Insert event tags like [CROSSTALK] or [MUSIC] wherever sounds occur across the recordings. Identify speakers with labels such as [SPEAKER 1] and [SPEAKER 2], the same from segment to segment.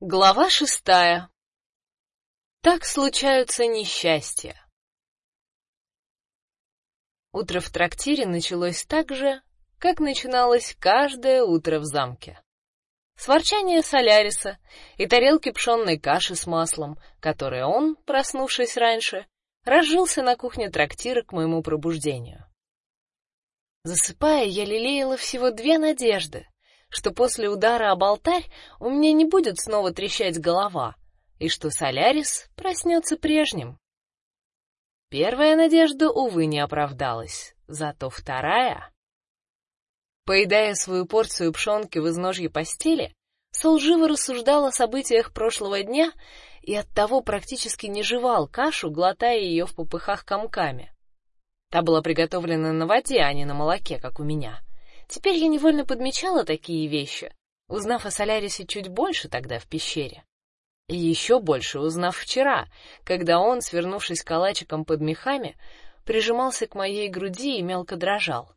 [SPEAKER 1] Глава шестая. Так случаются несчастья. Утро в трактире началось так же, как начиналось каждое утро в замке. С ворчания соляриса и тарелки пшенной каши с маслом, которые он, проснувшись раньше, разжился на кухне трактира к моему пробуждению. Засыпая, я лелеяла всего две надежды: что после удара об алтарь у меня не будет снова трещать голова, и что Солярис проснется прежним. Первая надежда увы не оправдалась, зато вторая. Поедая свою порцию пшенки в изножье постели, Сол живо рассуждал о событиях прошлого дня и оттого практически не жевал кашу, глотая ее в попыхах комками. Та была приготовлена на воде, а не на молоке, как у меня. Теперь я невольно подмечала такие вещи, узнав о Солярисе чуть больше тогда в пещере. И еще больше узнав вчера, когда он, свернувшись калачиком под мехами, прижимался к моей груди и мелко дрожал.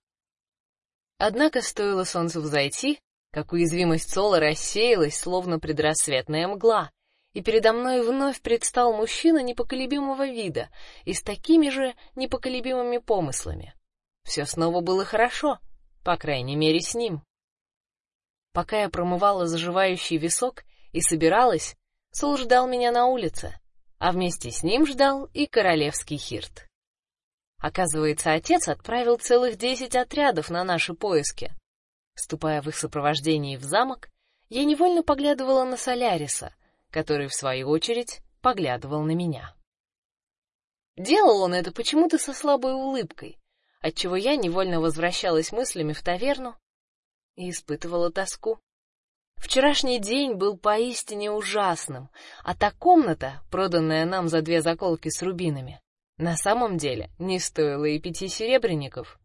[SPEAKER 1] Однако стоило солнцу взойти, как уязвимость Сола рассеялась, словно предрассветная мгла, и передо мной вновь предстал мужчина непоколебимого вида и с такими же непоколебимыми помыслами. Все снова было хорошо, по крайней мере, с ним. Пока я промывала заживающий висок и собиралась, Сол ждал меня на улице, а вместе с ним ждал и королевский хирт. Оказывается, отец отправил целых десять отрядов на наши поиски. Ступая в их сопровождении в замок, я невольно поглядывала на Соляриса, который в свою очередь поглядывал на меня. Делал он это почему-то со слабой улыбкой, отчего я невольно возвращалась мыслями в таверну и испытывала тоску. Вчерашний день был поистине ужасным, а та комната, проданная нам за две заколки с рубинами, на самом деле не стоила и пяти серебряников.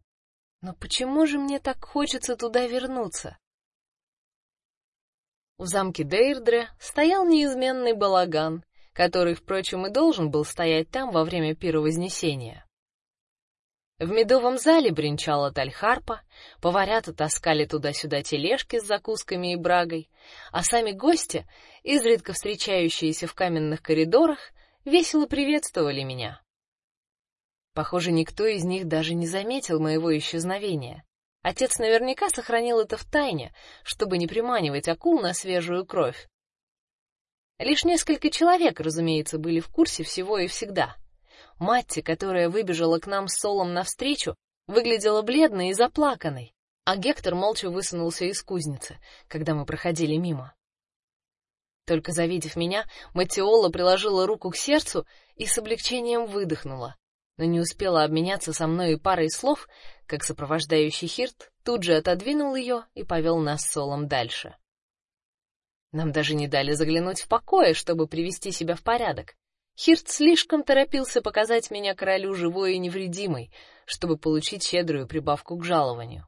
[SPEAKER 1] Но почему же мне так хочется туда вернуться? В замке Дейрдре стоял неизменный балаган, который, впрочем, и должен был стоять там во время пира Вознесения. В медовом зале бренчала тальхарпа, поварята таскали туда-сюда тележки с закусками и брагой, а сами гости, изредка встречающиеся в каменных коридорах, весело приветствовали меня. Похоже, никто из них даже не заметил моего исчезновения. Отец наверняка сохранил это в тайне, чтобы не приманивать акул на свежую кровь. Лишь несколько человек, разумеется, были в курсе всего и всегда. Матти, которая выбежала к нам с Солом навстречу, выглядела бледной и заплаканной, а Гектор молча высунулся из кузницы, когда мы проходили мимо. Только завидев меня, Матиола приложила руку к сердцу и с облегчением выдохнула, но не успела обменяться со мной и парой слов, как сопровождающий Хирт тут же отодвинул ее и повел нас с Солом дальше. Нам даже не дали заглянуть в покои, чтобы привести себя в порядок. Хирт слишком торопился показать меня королю живой и невредимой, чтобы получить щедрую прибавку к жалованию.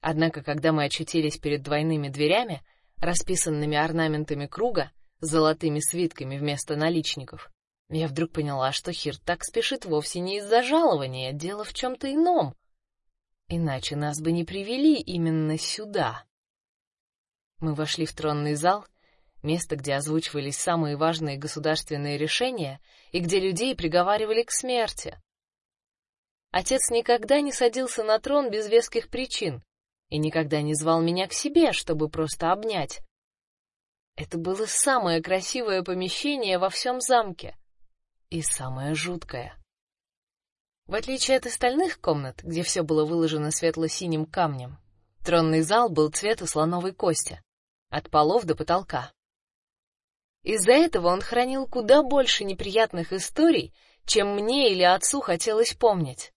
[SPEAKER 1] Однако, когда мы очутились перед двойными дверями, расписанными орнаментами круга, с золотыми свитками вместо наличников, я вдруг поняла, что Хирт так спешит вовсе не из-за жалования, дело в чем то ином. Иначе нас бы не привели именно сюда. Мы вошли в тронный зал — место, где озвучивались самые важные государственные решения и где людей приговаривали к смерти. Отец никогда не садился на трон без веских причин и никогда не звал меня к себе, чтобы просто обнять. Это было самое красивое помещение во всем замке и самое жуткое. В отличие от остальных комнат, где все было выложено светло-синим камнем, тронный зал был цвета слоновой кости, от полов до потолка. Из-за этого он хранил куда больше неприятных историй, чем мне или отцу хотелось помнить.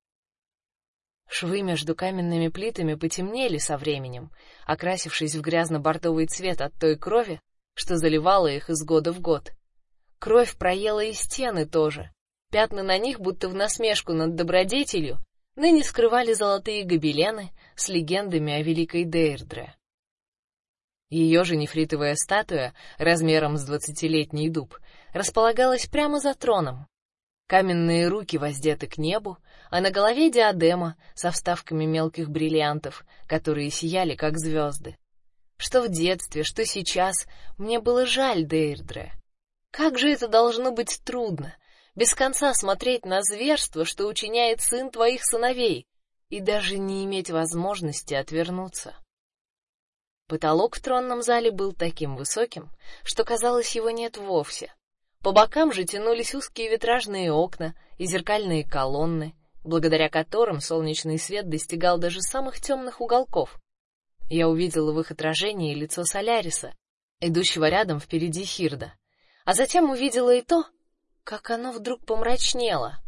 [SPEAKER 1] Швы между каменными плитами потемнели со временем, окрасившись в грязно-бордовый цвет от той крови, что заливала их из года в год. Кровь проела и стены тоже. Пятна на них, будто в насмешку над добродетелью, ныне скрывали золотые гобелены с легендами о великой Дейрдре. Ее же нефритовая статуя, размером с двадцатилетний дуб, располагалась прямо за троном. Каменные руки воздеты к небу, а на голове диадема со вставками мелких бриллиантов, которые сияли как звезды. Что в детстве, что сейчас, мне было жаль Дейрдре. Как же это должно быть трудно, без конца смотреть на зверство, что учиняет сын твоих сыновей, и даже не иметь возможности отвернуться. Потолок в тронном зале был таким высоким, что казалось, его нет вовсе. По бокам же тянулись узкие витражные окна и зеркальные колонны, благодаря которым солнечный свет достигал даже самых темных уголков. Я увидела в их отражении лицо Соляриса, идущего рядом впереди Хирда, а затем увидела и то, как оно вдруг помрачнело.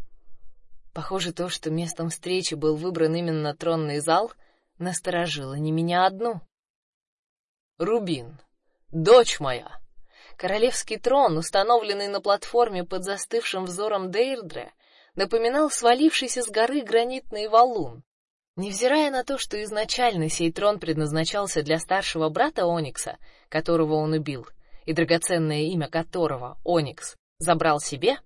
[SPEAKER 1] Похоже, то, что местом встречи был выбран именно тронный зал, насторожило не меня одну. Рубин, дочь моя. Королевский трон, установленный на платформе под застывшим взором Дейрдре, напоминал свалившийся с горы гранитный валун. Невзирая на то, что изначально сей трон предназначался для старшего брата Оникса, которого он убил, и драгоценное имя которого Оникс забрал себе,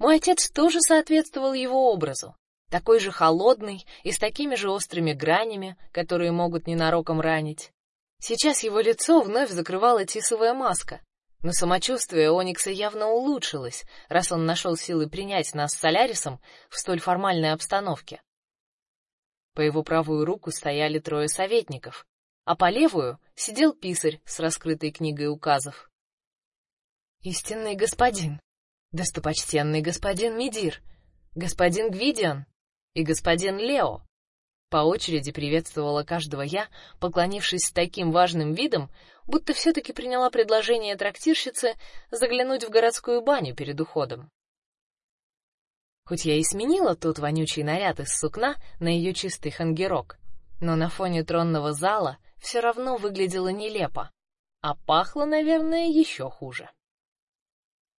[SPEAKER 1] мой отец тоже соответствовал его образу, такой же холодный и с такими же острыми гранями, которые могут ненароком ранить. Сейчас его лицо вновь закрывала тисовая маска, но самочувствие Оникса явно улучшилось, раз он нашел силы принять нас с Солярисом в столь формальной обстановке. По его правую руку стояли трое советников, а по левую сидел писарь с раскрытой книгой указов. Истинный господин, достопочтенный господин Мидир, господин Гвидиан и господин Лео, по очереди приветствовала каждого я, поклонившись с таким важным видом, будто все таки приняла предложение трактирщицы заглянуть в городскую баню перед уходом. Хоть я и сменила тот вонючий наряд из сукна на ее чистый хангерок, но на фоне тронного зала все равно выглядело нелепо, а пахло, наверное, еще хуже.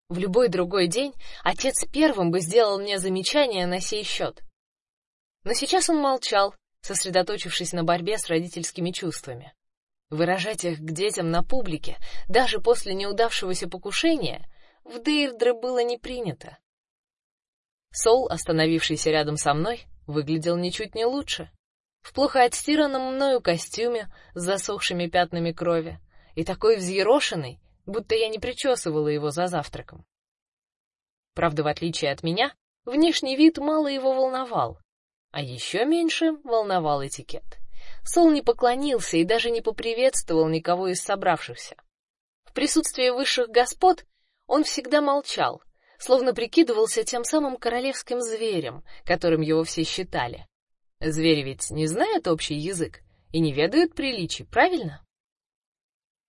[SPEAKER 1] В любой другой день отец первым бы сделал мне замечание на сей счет. Но сейчас он молчал, сосредоточившись на борьбе с родительскими чувствами. Выражать их к детям на публике, даже после неудавшегося покушения, в Дейрдре было не принято. Сол, остановившийся рядом со мной, выглядел ничуть не лучше. В плохо отстиранном мною костюме с засохшими пятнами крови и такой взъерошенный, будто я не причесывала его за завтраком. Правда, в отличие от меня, внешний вид мало его волновал. А еще меньше волновал этикет. Сол не поклонился и даже не поприветствовал никого из собравшихся. В присутствии высших господ он всегда молчал, словно прикидывался тем самым королевским зверем, которым его все считали. Звери ведь не знают общий язык и не ведают приличий, правильно?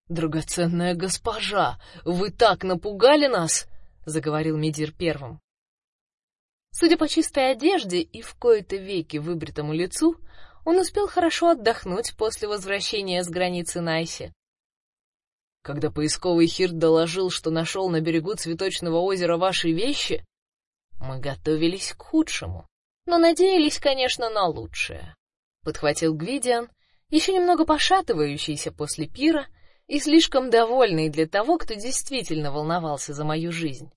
[SPEAKER 1] Драгоценная госпожа, вы так напугали нас, заговорил Медир первым. Судя по чистой одежде и в кои-то веки выбритому лицу, он успел хорошо отдохнуть после возвращения с границы Найси. Когда поисковый хирт доложил, что нашел на берегу цветочного озера ваши вещи, мы готовились к худшему, но надеялись, конечно, на лучшее. Подхватил Гвидиан, еще немного пошатывающийся после пира и слишком довольный для того, кто действительно волновался за мою жизнь.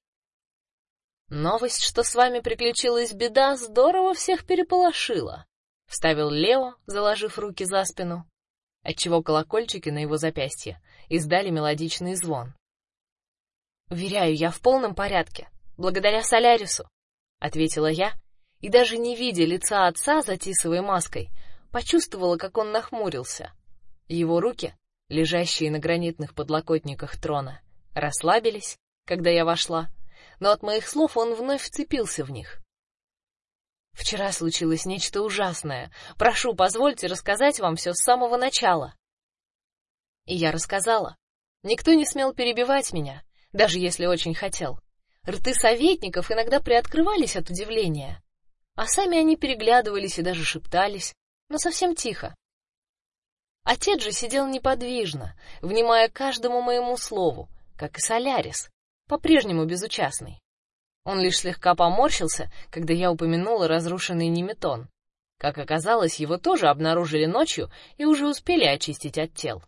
[SPEAKER 1] Новость, что с вами приключилась беда, здорово всех переполошила, вставил Лео, заложив руки за спину, отчего колокольчики на его запястье издали мелодичный звон. Уверяю, я в полном порядке, благодаря Солярису, ответила я, и даже не видя лица отца за тисовой маской, почувствовала, как он нахмурился. Его руки, лежащие на гранитных подлокотниках трона, расслабились, когда я вошла но от моих слов он вновь вцепился в них. Вчера случилось нечто ужасное. Прошу, позвольте рассказать вам все с самого начала. И я рассказала. Никто не смел перебивать меня, даже если очень хотел. Рты советников иногда приоткрывались от удивления, а сами они переглядывались и даже шептались, но совсем тихо. Отец же сидел неподвижно, внимая каждому моему слову, как и Солярис, по-прежнему безучастный. Он лишь слегка поморщился, когда я упомянула разрушенный неметон. Как оказалось, его тоже обнаружили ночью и уже успели очистить от тел.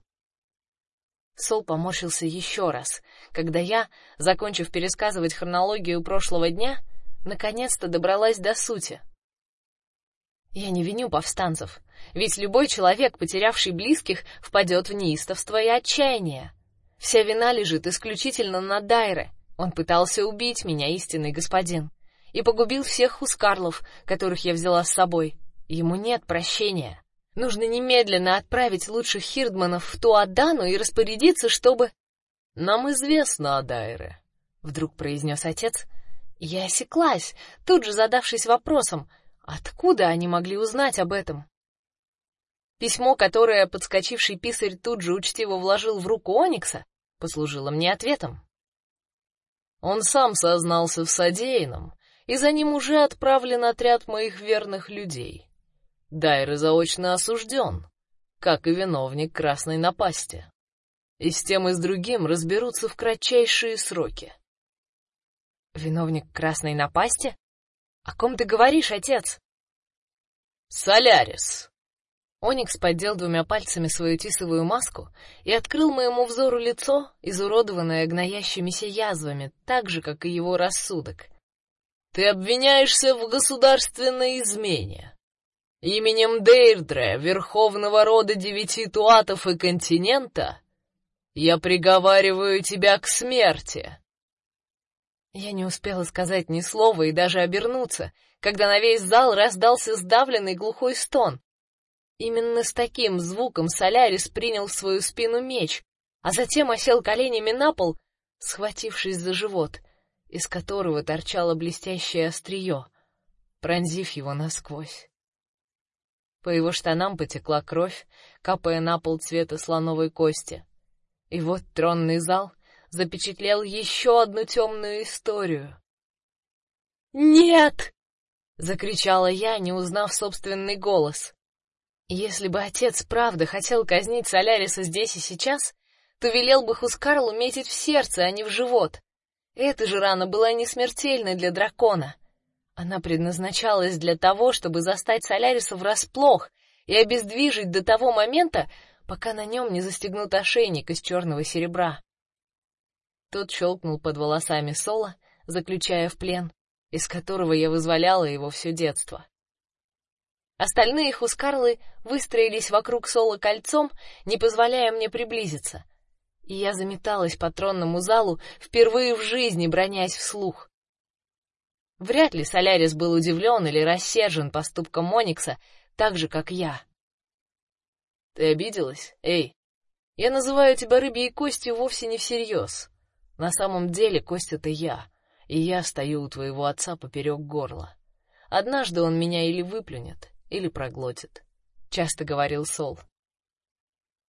[SPEAKER 1] Сол поморщился еще раз, когда я, закончив пересказывать хронологию прошлого дня, наконец-то добралась до сути. Я не виню повстанцев, ведь любой человек, потерявший близких, впадет в неистовство и отчаяние. Вся вина лежит исключительно на Дайре. Он пытался убить меня, истинный господин, и погубил всех хускарлов, которых я взяла с собой. Ему нет прощения. Нужно немедленно отправить лучших хирдманов в Туадану и распорядиться, чтобы нам известно о Дайре, вдруг произнес отец. Я осеклась, тут же задавшись вопросом, откуда они могли узнать об этом. Письмо, которое подскочивший писарь тут же учтиво вложил в руку Оникса, послужило мне ответом. Он сам сознался в содеянном, и за ним уже отправлен отряд моих верных людей. Дайры заочно осужден, как и виновник красной напасти. И с тем и с другим разберутся в кратчайшие сроки. Виновник красной напасти? О ком ты говоришь, отец? Солярис, Оникс поддел двумя пальцами свою тисовую маску и открыл моему взору лицо, изуродованное гноящимися язвами, так же, как и его рассудок. Ты обвиняешься в государственной измене. Именем Дейрдре, верховного рода девяти туатов и континента, я приговариваю тебя к смерти. Я не успела сказать ни слова и даже обернуться, когда на весь зал раздался сдавленный глухой стон, Именно с таким звуком Солярис принял в свою спину меч, а затем осел коленями на пол, схватившись за живот, из которого торчало блестящее острие, пронзив его насквозь. По его штанам потекла кровь, капая на пол цвета слоновой кости. И вот тронный зал запечатлел еще одну темную историю. «Нет!» — закричала я, не узнав собственный голос. Если бы отец правда хотел казнить Соляриса здесь и сейчас, то велел бы Хускарлу метить в сердце, а не в живот. Эта же рана была не смертельной для дракона. Она предназначалась для того, чтобы застать Соляриса врасплох и обездвижить до того момента, пока на нем не застегнут ошейник из черного серебра. Тот щелкнул под волосами Сола, заключая в плен, из которого я вызволяла его все детство. Остальные хускарлы выстроились вокруг Сола кольцом, не позволяя мне приблизиться. И я заметалась по тронному залу, впервые в жизни бронясь вслух. Вряд ли Солярис был удивлен или рассержен поступком Моникса, так же как я. Ты обиделась? Эй, я называю тебя рыбьей костью вовсе не всерьез. На самом деле кость это я, и я стою у твоего отца поперек горла. Однажды он меня или выплюнет, или проглотит, часто говорил Сол.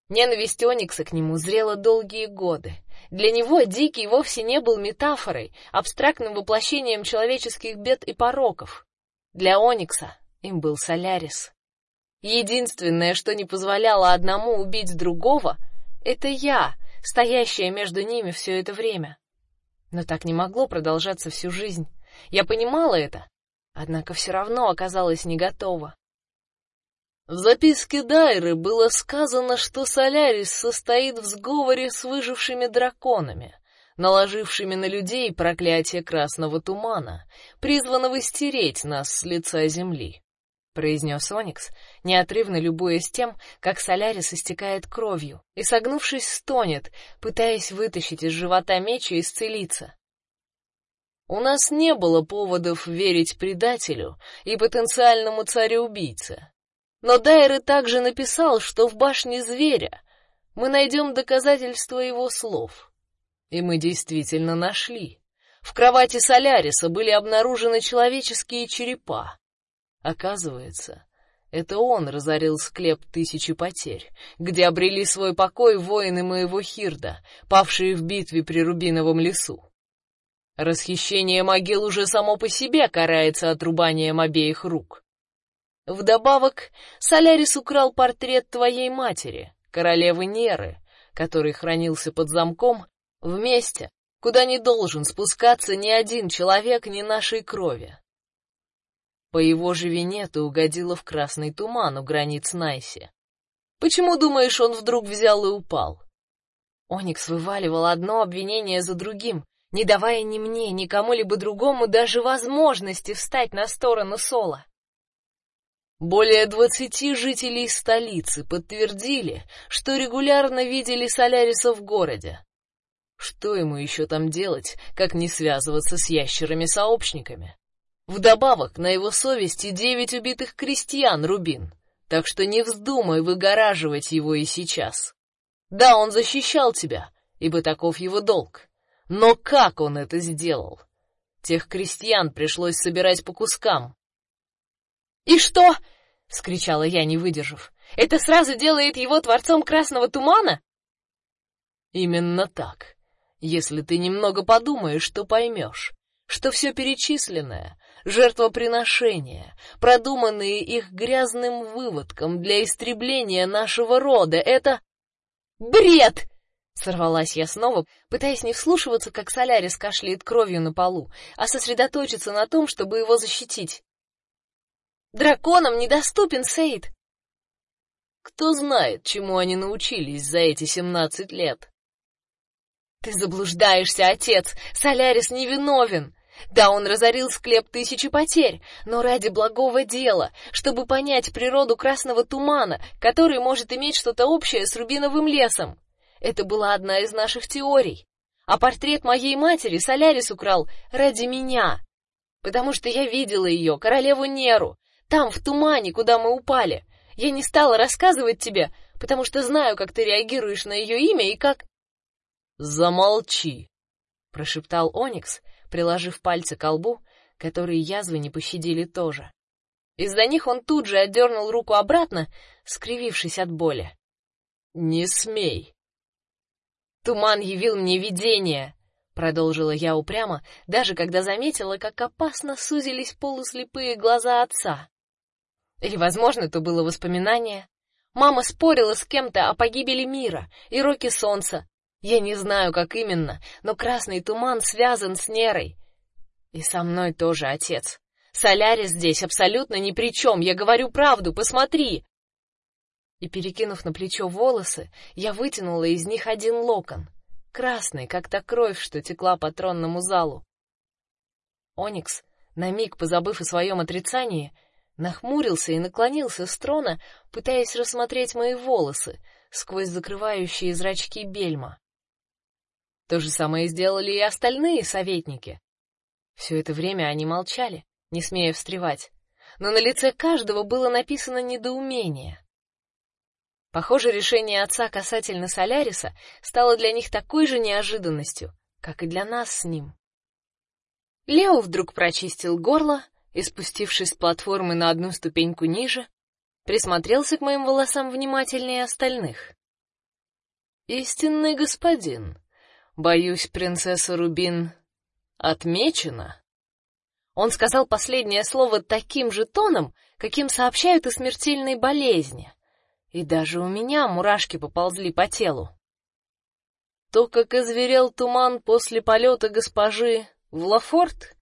[SPEAKER 1] Ненависть Оникса к нему зрела долгие годы. Для него Дикий вовсе не был метафорой, абстрактным воплощением человеческих бед и пороков. Для Оникса им был Солярис. Единственное, что не позволяло одному убить другого, это я, стоящая между ними все это время. Но так не могло продолжаться всю жизнь. Я понимала это, однако все равно оказалась не готова. В записке Дайры было сказано, что Солярис состоит в сговоре с выжившими драконами, наложившими на людей проклятие красного тумана, призванного стереть нас с лица земли, произнес Оникс, неотрывно любуясь тем, как Солярис истекает кровью и согнувшись стонет, пытаясь вытащить из живота меч и исцелиться. У нас не было поводов верить предателю и потенциальному царю-убийце. Но Дайры также написал, что в башне зверя мы найдем доказательства его слов. И мы действительно нашли. В кровати Соляриса были обнаружены человеческие черепа. Оказывается, это он разорил склеп тысячи потерь, где обрели свой покой воины моего Хирда, павшие в битве при Рубиновом лесу. Расхищение могил уже само по себе карается отрубанием обеих рук. Вдобавок, Солярис украл портрет твоей матери, королевы Неры, который хранился под замком в месте, куда не должен спускаться ни один человек ни нашей крови. По его же вине ты угодила в красный туман у границ Найси. Почему, думаешь, он вдруг взял и упал? Оникс вываливал одно обвинение за другим, не давая ни мне, ни кому-либо другому даже возможности встать на сторону Сола. Более двадцати жителей столицы подтвердили, что регулярно видели Соляриса в городе. Что ему еще там делать, как не связываться с ящерами-сообщниками? Вдобавок, на его совести девять убитых крестьян Рубин, так что не вздумай выгораживать его и сейчас. Да, он защищал тебя, ибо таков его долг. Но как он это сделал? Тех крестьян пришлось собирать по кускам.
[SPEAKER 2] И что? вскричала я, не выдержав. Это сразу делает его творцом красного тумана?
[SPEAKER 1] Именно так. Если ты немного подумаешь, то поймешь, что все перечисленное жертвоприношения, продуманные их грязным выводком для истребления нашего рода, это
[SPEAKER 2] бред. Сорвалась я снова, пытаясь не вслушиваться, как Солярис кашляет кровью на полу, а сосредоточиться на том, чтобы его защитить. Драконам недоступен Сейд.
[SPEAKER 1] Кто знает, чему они научились за эти семнадцать лет?
[SPEAKER 2] Ты заблуждаешься, отец. Солярис невиновен. Да, он разорил склеп тысячи потерь, но ради благого дела, чтобы понять природу красного тумана, который может иметь что-то общее с рубиновым лесом. Это была одна из наших теорий. А портрет моей матери Солярис украл ради меня, потому что я видела ее, королеву Неру, там в тумане, куда мы упали. Я не стала рассказывать тебе, потому что знаю, как ты реагируешь на ее имя и как
[SPEAKER 1] Замолчи, прошептал Оникс, приложив пальцы к колбу, которые язвы не пощадили тоже.
[SPEAKER 2] Из-за них он тут же отдернул руку обратно, скривившись от боли.
[SPEAKER 1] Не смей.
[SPEAKER 2] Туман явил мне видение, продолжила я упрямо, даже когда заметила, как опасно сузились полуслепые глаза отца. Или, возможно, это было воспоминание. Мама спорила с кем-то о погибели мира и роке солнца. Я не знаю, как именно, но красный туман связан с Нерой. И со мной тоже отец. Солярис здесь абсолютно ни при чем. Я говорю правду, посмотри. И перекинув на плечо волосы, я вытянула из них один локон, красный, как та кровь, что текла по тронному залу. Оникс, на миг позабыв о своем отрицании, нахмурился и наклонился с трона, пытаясь рассмотреть мои волосы сквозь закрывающие зрачки бельма. То же самое сделали и остальные советники. Все это время они молчали, не смея встревать, но на лице каждого было написано недоумение. Похоже, решение отца касательно Соляриса стало для них такой же неожиданностью, как и для нас с ним. Лео вдруг прочистил горло и, спустившись с платформы на одну ступеньку ниже, присмотрелся к моим волосам внимательнее остальных.
[SPEAKER 1] Истинный господин, боюсь, принцесса Рубин отмечена.
[SPEAKER 2] Он сказал последнее слово таким же тоном, каким сообщают о смертельной болезни, и даже у меня мурашки поползли по телу.
[SPEAKER 1] То, как изверел туман после полета госпожи в Лафорт,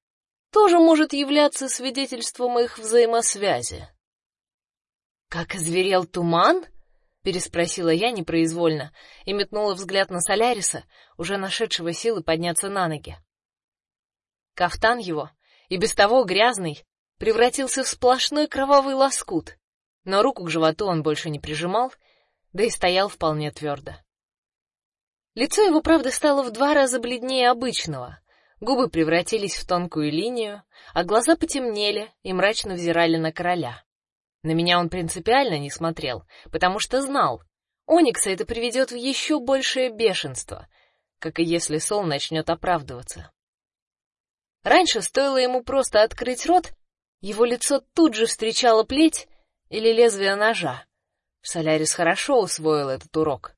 [SPEAKER 1] тоже может являться свидетельством их взаимосвязи.
[SPEAKER 2] Как изверел туман? переспросила я непроизвольно и метнула взгляд на Соляриса, уже нашедшего силы подняться на ноги. Кафтан его, и без того грязный, превратился в сплошной кровавый лоскут, но руку к животу он больше не прижимал, да и стоял вполне твердо. Лицо его, правда, стало в два раза бледнее обычного, Губы превратились в тонкую линию, а глаза потемнели и мрачно взирали на короля. На меня он принципиально не смотрел, потому что знал, Оникса это приведет в еще большее бешенство, как и если Сол начнет оправдываться. Раньше стоило ему просто открыть рот, его лицо тут же встречало плеть или лезвие ножа. Солярис хорошо усвоил этот урок.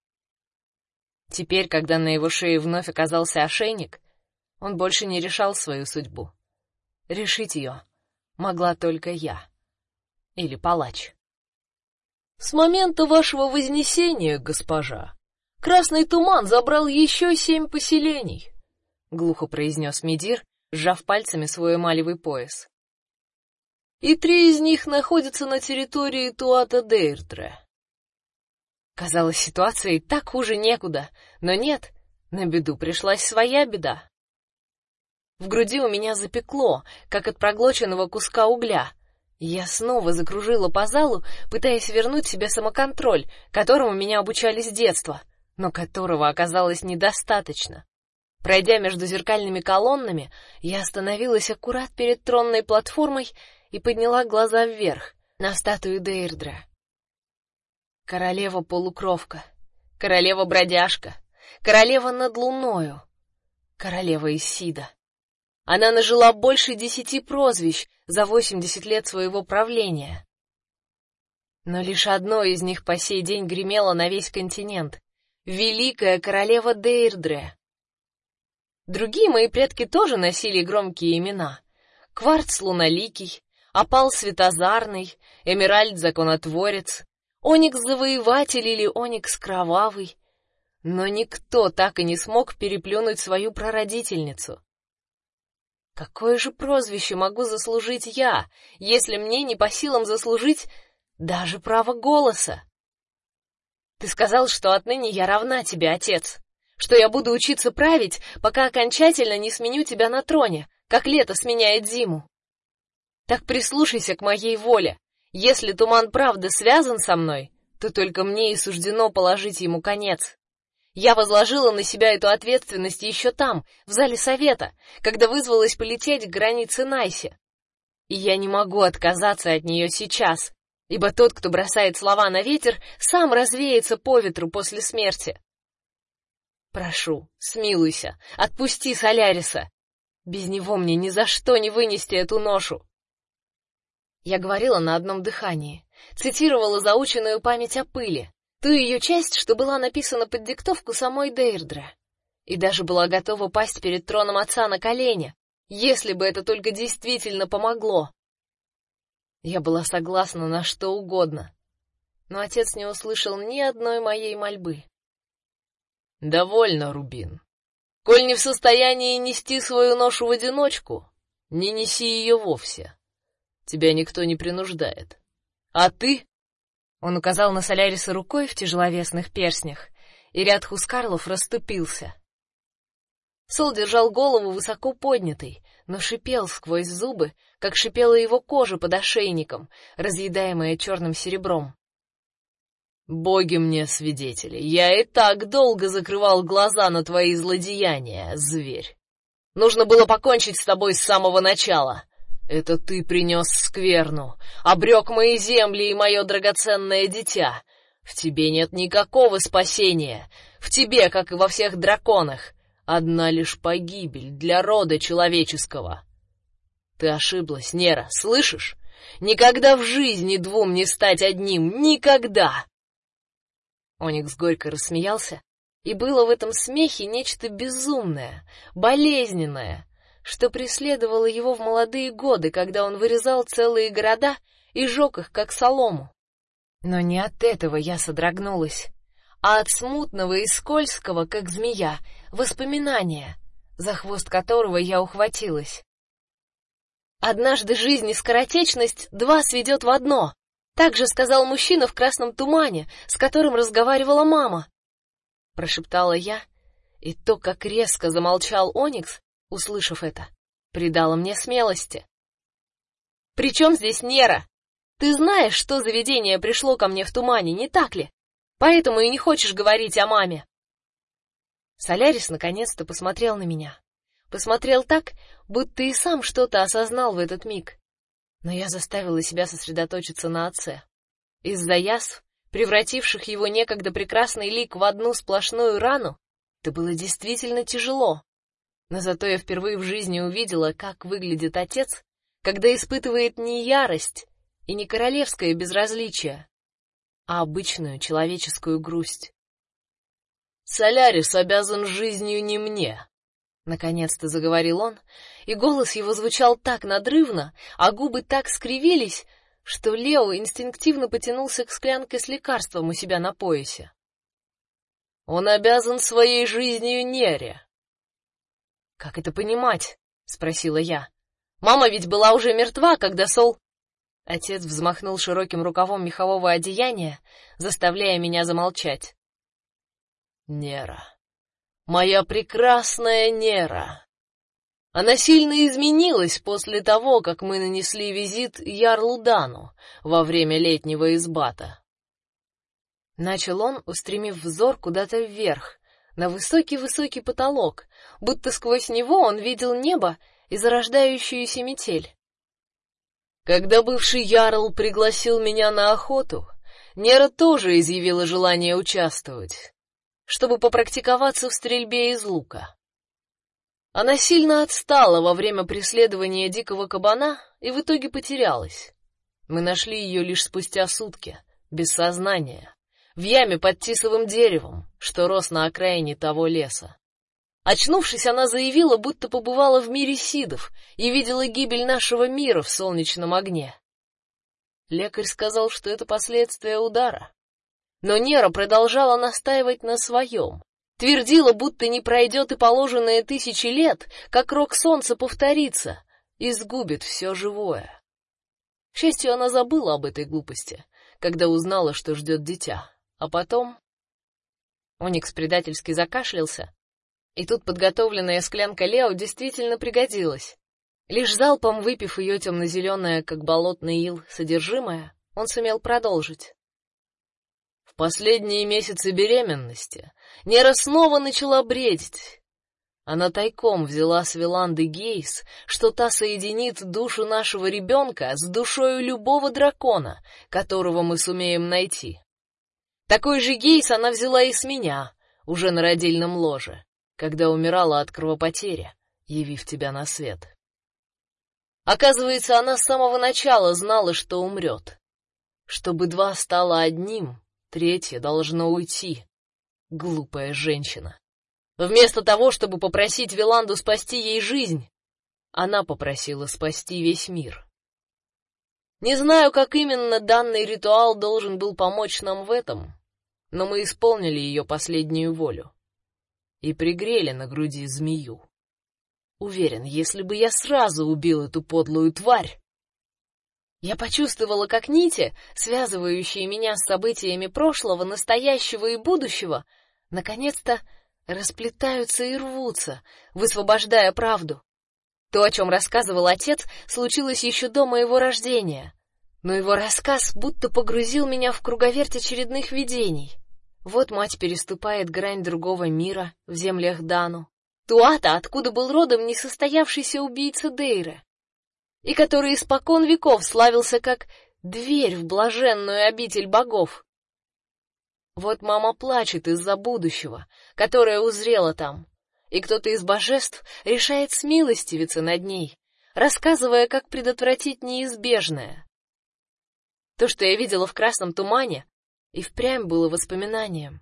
[SPEAKER 2] Теперь, когда на его шее вновь оказался ошейник, он больше не решал свою судьбу. Решить ее могла только я. Или палач.
[SPEAKER 1] С момента вашего вознесения, госпожа, красный туман забрал еще семь поселений, глухо произнес Медир, сжав пальцами свой эмалевый пояс. И три из них находятся на территории Туата-Дейртре.
[SPEAKER 2] Казалось, ситуация и так хуже некуда, но нет, на беду пришлась своя беда. В груди у меня запекло, как от проглоченного куска угля, Я снова закружила по залу, пытаясь вернуть себе самоконтроль, которому меня обучали с детства, но которого оказалось недостаточно. Пройдя между зеркальными колоннами, я остановилась аккурат перед тронной платформой и подняла глаза вверх на статую Дейрдра. Королева-полукровка, королева-бродяжка, королева над луною, королева Исида. Она нажила больше десяти прозвищ за восемьдесят лет своего правления. Но лишь одно из них по сей день гремело на весь континент: великая королева Дейрдре. Другие мои предки тоже носили громкие имена: Кварц Луналикий, Опал Светозарный, Эмеральд Законотворец, Оникс Завоеватель или Оникс Кровавый. Но никто так и не смог переплюнуть свою прародительницу. Какое же прозвище могу заслужить я, если мне не по силам заслужить даже право голоса? Ты сказал, что отныне я равна тебе, отец, что я буду учиться править, пока окончательно не сменю тебя на троне, как лето сменяет зиму. Так прислушайся к моей воле. Если туман правды связан со мной, то только мне и суждено положить ему конец. Я возложила на себя эту ответственность еще там, в зале совета, когда вызвалась полететь к границе Найси. И я не могу отказаться от нее сейчас, ибо тот, кто бросает слова на ветер, сам развеется по ветру после смерти. Прошу, смилуйся, отпусти Соляриса. Без него мне ни за что не вынести эту ношу. Я говорила на одном дыхании, цитировала заученную память о пыли, ту ее часть, что была написана под диктовку самой Дейрдре, и даже была готова пасть перед троном отца на колени, если бы это только действительно помогло. Я была согласна на что угодно, но отец не услышал ни одной моей мольбы. Довольно, Рубин. Коль не в состоянии нести свою ношу в одиночку, не неси ее вовсе. Тебя никто не принуждает. А ты? Он указал на Соляриса рукой в тяжеловесных перстнях, и ряд хускарлов расступился. Сол держал голову высоко поднятой, но шипел сквозь зубы, как шипела его кожа под ошейником, разъедаемая черным серебром. Боги мне свидетели, я и так долго закрывал глаза на твои злодеяния, зверь. Нужно было покончить с тобой с самого начала. Это ты принес скверну, обрек мои земли и мое драгоценное дитя. В тебе нет никакого спасения. В тебе, как и во всех драконах, одна лишь погибель для рода человеческого. Ты ошиблась, Нера, слышишь? Никогда в жизни двум не стать одним, никогда. Оникс горько рассмеялся, и было в этом смехе нечто безумное, болезненное, что преследовало его в молодые годы, когда он вырезал целые города и жег их как солому. Но не от этого я содрогнулась, а от смутного и скользкого, как змея, воспоминания, за хвост которого я ухватилась. Однажды жизнь и скоротечность два сведет в одно. Так же сказал мужчина в красном тумане, с которым разговаривала мама. Прошептала я, и то, как резко замолчал Оникс, услышав это, придало мне смелости. Причем здесь Нера? Ты знаешь, что заведение пришло ко мне в тумане, не так ли? Поэтому и не хочешь говорить о маме. Солярис наконец-то посмотрел на меня. Посмотрел так, будто и сам что-то осознал в этот миг. Но я заставила себя сосредоточиться на отце. Из-за язв, превративших его некогда прекрасный лик в одну сплошную рану, это было действительно тяжело. Но зато я впервые в жизни увидела, как выглядит отец, когда испытывает не ярость и не королевское безразличие, а обычную человеческую грусть. Солярис обязан жизнью не мне, наконец-то заговорил он, и голос его звучал так надрывно, а губы так скривились, что Лео инстинктивно потянулся к склянке с лекарством у себя на поясе. Он обязан своей жизнью Нере. Как это понимать? спросила я. Мама ведь была уже мертва, когда Сол Отец взмахнул широким рукавом мехового одеяния, заставляя меня замолчать. Нера. Моя прекрасная Нера. Она сильно изменилась после того, как мы нанесли визит Ярлу Дану во время летнего избата.
[SPEAKER 1] Начал он, устремив взор куда-то вверх, на высокий-высокий потолок, будто сквозь него он видел небо и зарождающуюся метель.
[SPEAKER 2] Когда бывший ярл пригласил меня на охоту, Нера тоже изъявила желание участвовать, чтобы попрактиковаться в стрельбе из лука. Она сильно отстала во время преследования дикого кабана и в итоге потерялась. Мы нашли ее лишь спустя сутки, без сознания, в яме под тисовым деревом, что рос на окраине того леса. Очнувшись, она заявила, будто побывала в мире сидов и видела гибель нашего мира в солнечном огне. Лекарь сказал, что это последствия удара. Но Нера продолжала настаивать на своем. Твердила, будто не пройдет и положенные тысячи лет, как рок солнца повторится и сгубит все живое. К счастью, она забыла об этой глупости, когда узнала, что ждет дитя. А потом...
[SPEAKER 1] Оникс предательски закашлялся, и тут подготовленная склянка Лео действительно пригодилась. Лишь залпом выпив ее темно-зеленое, как болотный ил, содержимое, он сумел продолжить.
[SPEAKER 2] В последние месяцы беременности Нера снова начала бредить. Она тайком взяла с Виланды Гейс, что та соединит душу нашего ребенка с душой любого дракона, которого мы сумеем найти. Такой же Гейс она взяла и с меня, уже на родильном ложе, когда умирала от кровопотери, явив тебя на свет. Оказывается, она с самого начала знала, что умрет. Чтобы два стало одним, третье должно уйти. Глупая женщина. Вместо того, чтобы попросить Виланду спасти ей жизнь, она попросила спасти весь мир. Не знаю, как именно данный ритуал должен был помочь нам в этом, но мы исполнили ее последнюю волю и пригрели на груди змею. Уверен, если бы я сразу убил эту подлую тварь,
[SPEAKER 1] я почувствовала, как нити, связывающие меня с событиями прошлого, настоящего и будущего, наконец-то расплетаются и рвутся, высвобождая правду. То, о чем рассказывал отец, случилось еще до моего рождения, но его рассказ будто погрузил меня в круговерть очередных видений. Вот мать переступает грань другого мира в землях Дану. Туата, откуда был родом несостоявшийся убийца Дейра, и который испокон веков славился как дверь в блаженную обитель богов. Вот мама плачет из-за будущего, которое узрела там, и кто-то из божеств решает смилостивиться над ней, рассказывая, как предотвратить неизбежное. То, что я видела в красном тумане, и впрямь было воспоминанием,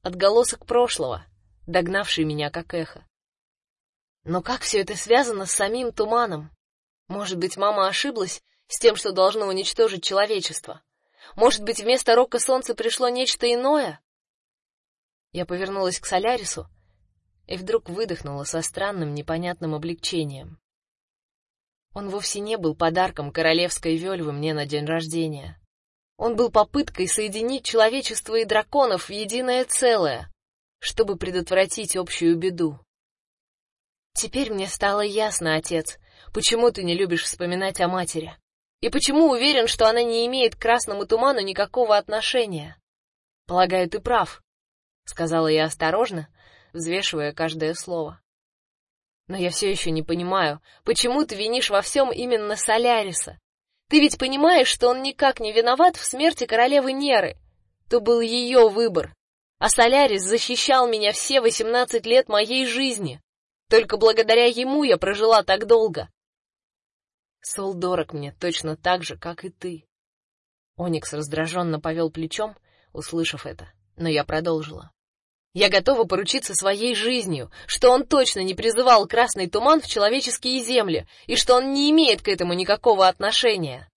[SPEAKER 1] отголосок прошлого, догнавший меня как эхо. Но как все это связано с самим туманом? Может быть, мама ошиблась с тем, что должно уничтожить человечество? Может быть, вместо рока солнца пришло нечто иное? Я повернулась к Солярису и вдруг выдохнула со странным непонятным облегчением. Он вовсе не был подарком королевской вельвы мне на день рождения. Он был попыткой соединить человечество и драконов в единое целое, чтобы предотвратить общую беду. Теперь мне стало ясно, отец, почему ты не любишь вспоминать о матери. И почему уверен, что она не имеет к красному туману никакого отношения? Полагаю, ты прав, сказала я осторожно, взвешивая каждое слово. Но я все еще не понимаю, почему ты винишь во всем именно Соляриса? Ты ведь понимаешь, что он никак не виноват в смерти королевы Неры. То был ее выбор. А Солярис защищал меня все восемнадцать лет моей жизни. Только благодаря ему я прожила так долго. Сол мне точно так же, как и ты. Оникс раздраженно повел плечом, услышав это, но я продолжила. Я готова поручиться своей жизнью, что он точно не призывал красный туман в человеческие земли и что он не имеет к этому никакого отношения.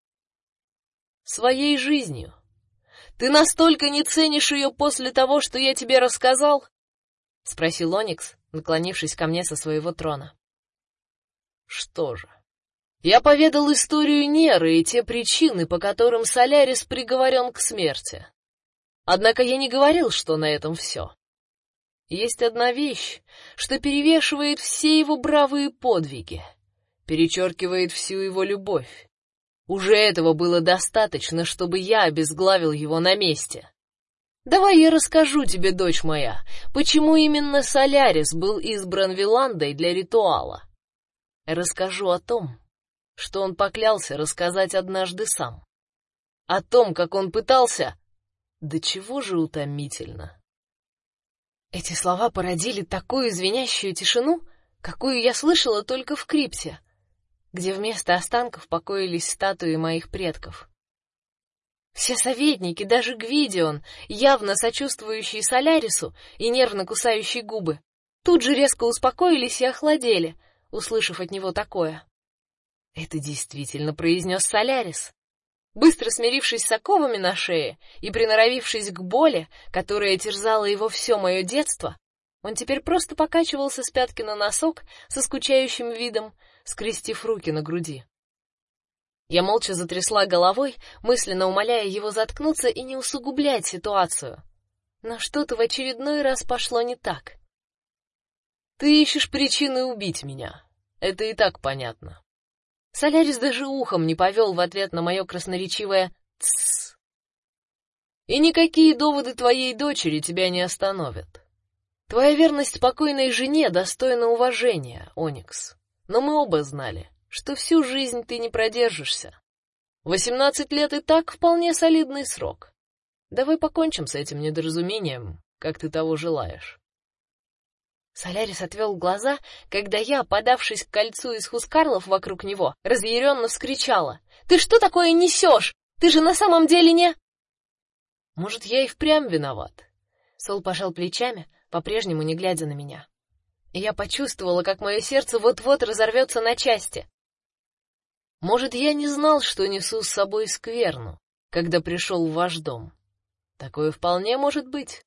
[SPEAKER 1] Своей жизнью, ты настолько не ценишь ее после того, что я тебе рассказал? спросил Оникс, наклонившись ко мне со своего трона. Что же? Я поведал историю Неры и те причины, по которым Солярис приговорен к смерти. Однако я не говорил, что на этом все. Есть одна вещь, что перевешивает все его бравые подвиги, перечеркивает всю его любовь. Уже этого было достаточно, чтобы я обезглавил его на месте. Давай я расскажу тебе, дочь моя, почему именно Солярис был избран Виландой для ритуала. Расскажу о том, что он поклялся рассказать однажды сам. О том, как он пытался... Да чего же утомительно. Эти слова породили такую звенящую тишину, какую я слышала только в крипте, где вместо останков покоились статуи моих предков. Все советники, даже Гвидион, явно сочувствующий Солярису и нервно кусающий губы, тут же резко успокоились и охладели, услышав от него такое. Это действительно произнес Солярис. Быстро смирившись с оковами на шее и приноровившись к боли, которая терзала его все мое детство, он теперь просто покачивался с пятки на носок со скучающим видом, скрестив руки на груди. Я молча затрясла головой, мысленно умоляя его заткнуться и не усугублять ситуацию. Но что-то в очередной раз пошло не так. Ты ищешь причины убить меня. Это и так понятно. Солярис даже ухом не повел в ответ на мое красноречивое «тссс». И никакие доводы твоей дочери тебя не остановят. Твоя верность покойной жене достойна уважения, Оникс. Но мы оба знали, что всю жизнь ты не продержишься. Восемнадцать лет и так вполне солидный срок. Давай покончим с этим недоразумением, как ты того желаешь. Солярис отвел глаза, когда я, подавшись к кольцу из хускарлов вокруг него, разъяренно вскричала: "Ты что такое несешь? Ты же на самом деле не Может, я и впрямь виноват?" Сол пожал плечами, по-прежнему не глядя на меня. Я почувствовала, как мое сердце вот-вот разорвется на части. Может, я не знал, что несу с собой скверну, когда пришел в ваш дом. Такое вполне может быть.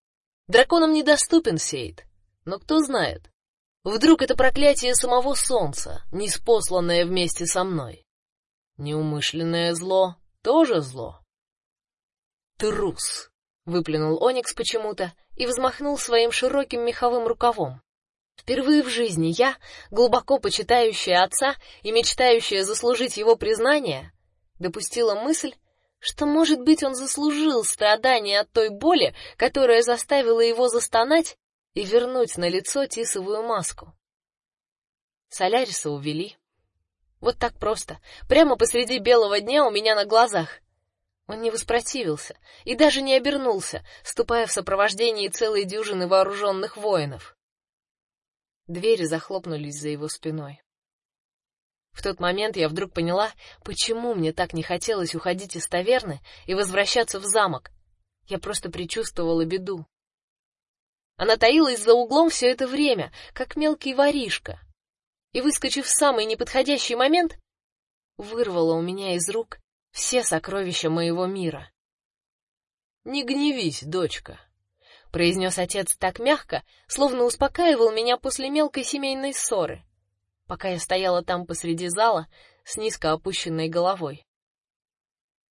[SPEAKER 1] Драконам недоступен Сейд. Но кто знает? Вдруг это проклятие самого солнца, неспосланное вместе со мной. Неумышленное зло тоже зло. Трус, выплюнул Оникс почему-то и взмахнул своим широким меховым рукавом. Впервые в жизни я, глубоко почитающая отца и мечтающая заслужить его признание, допустила мысль, что, может быть, он заслужил страдания от той боли, которая заставила его застонать и вернуть на лицо тисовую маску. Соляриса увели. Вот так просто, прямо посреди белого дня у меня на глазах. Он не воспротивился и даже не обернулся, ступая в сопровождении целой дюжины вооруженных воинов. Двери захлопнулись за его спиной. В тот момент я вдруг поняла, почему мне так не хотелось уходить из таверны и возвращаться в замок. Я просто предчувствовала беду. Она таилась за углом все это время, как мелкий воришка. И выскочив в самый неподходящий момент, вырвала у меня из рук все сокровища моего мира. Не гневись, дочка, произнес отец так мягко, словно успокаивал меня после мелкой семейной ссоры, пока я стояла там посреди зала с низко опущенной головой.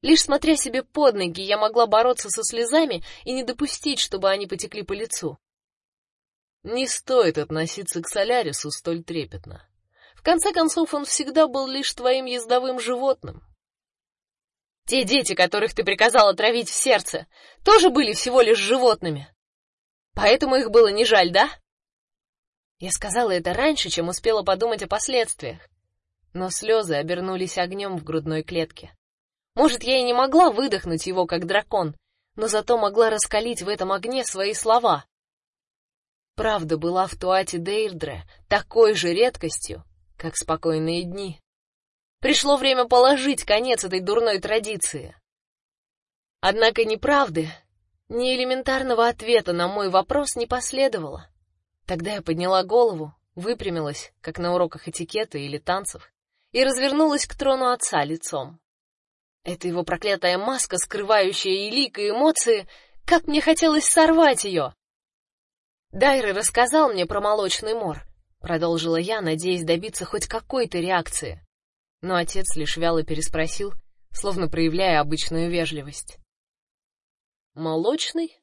[SPEAKER 1] Лишь смотря себе под ноги, я могла бороться со слезами и не допустить, чтобы они потекли по лицу. Не стоит относиться к Солярису столь трепетно. В конце концов, он всегда был лишь твоим ездовым животным. Те дети, которых ты приказал отравить в сердце, тоже были всего лишь животными. Поэтому их было не жаль, да? Я сказала это раньше, чем успела подумать о последствиях. Но слезы обернулись огнем в грудной клетке. Может, я и не могла выдохнуть его как дракон, но зато могла раскалить в этом огне свои слова. Правда была в Туате Дейрдре такой же редкостью, как спокойные дни. Пришло время положить конец этой дурной традиции. Однако ни правды, ни элементарного ответа на мой вопрос не последовало. Тогда я подняла голову, выпрямилась, как на уроках этикета или танцев, и развернулась к трону отца лицом. Это его проклятая маска, скрывающая и лик, и эмоции, как мне хотелось сорвать ее, Дайры рассказал мне про молочный мор, продолжила я, надеясь добиться хоть какой-то реакции. Но отец лишь вяло переспросил, словно проявляя обычную вежливость. Молочный?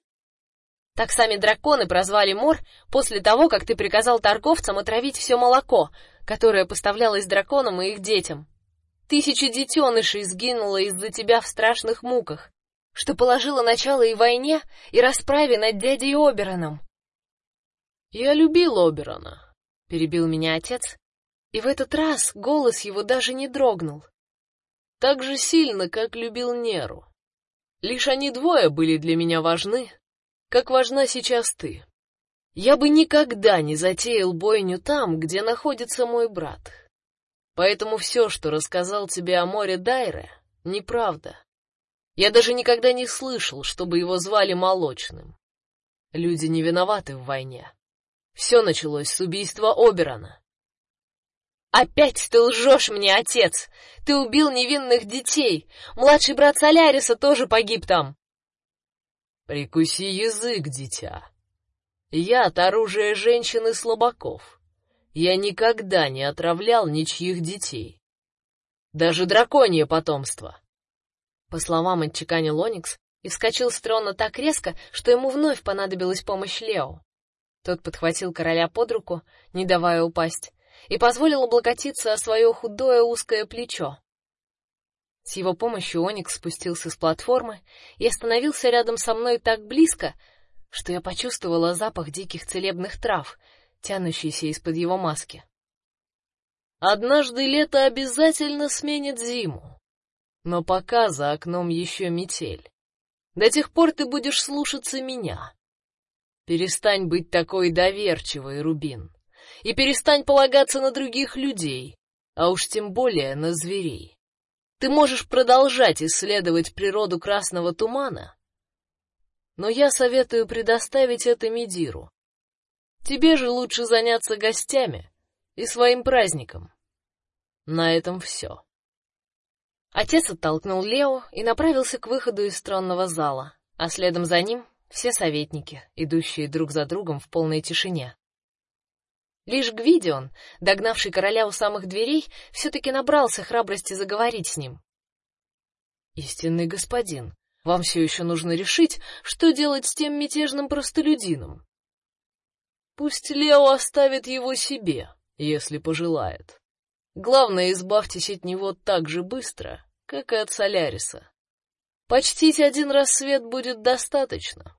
[SPEAKER 2] Так сами драконы прозвали мор после того, как ты приказал торговцам отравить все молоко, которое поставлялось драконам и их детям. Тысячи детенышей сгинуло из-за тебя в страшных муках, что положило начало и войне, и расправе над дядей Обероном.
[SPEAKER 1] Я любил Оберона, перебил меня отец, и в этот раз голос его даже не дрогнул. Так же сильно, как любил Неру. Лишь они двое были для меня важны, как важна сейчас ты. Я бы никогда не затеял бойню там, где находится мой брат. Поэтому все, что рассказал тебе о море Дайре, неправда. Я даже никогда не слышал, чтобы его звали Молочным. Люди не виноваты в войне. Все началось с убийства Оберона.
[SPEAKER 2] Опять ты лжешь мне, отец. Ты убил невинных детей. Младший брат Соляриса тоже погиб там.
[SPEAKER 1] Прикуси язык, дитя. Яд — оружие женщин слабаков. Я никогда не отравлял ничьих детей. Даже драконье потомство.
[SPEAKER 2] По словам отчеканил Оникс и вскочил с трона так резко, что ему вновь понадобилась помощь Лео. Тот подхватил короля под руку, не давая упасть, и позволил облокотиться о свое худое узкое плечо. С его помощью Оникс спустился с платформы и остановился рядом со мной так близко, что я почувствовала запах диких целебных трав, тянущийся из-под его маски.
[SPEAKER 1] Однажды лето обязательно сменит зиму. Но пока за окном еще метель. До тех пор ты будешь слушаться меня. Перестань быть такой доверчивой, Рубин, и перестань полагаться на других людей, а уж тем более на зверей. Ты можешь продолжать исследовать природу красного тумана, но я советую предоставить это Медиру. Тебе же лучше заняться гостями и своим праздником. На этом все.
[SPEAKER 2] Отец оттолкнул Лео и направился к выходу из тронного зала, а следом за ним все советники, идущие друг за другом в полной тишине. Лишь Гвидион, догнавший короля у самых дверей, все таки набрался храбрости заговорить с ним.
[SPEAKER 1] Истинный господин, вам все еще нужно решить, что делать с тем мятежным простолюдином. Пусть Лео оставит его себе, если пожелает. Главное, избавьтесь от него так же быстро, как и от Соляриса. Почтить один рассвет будет достаточно.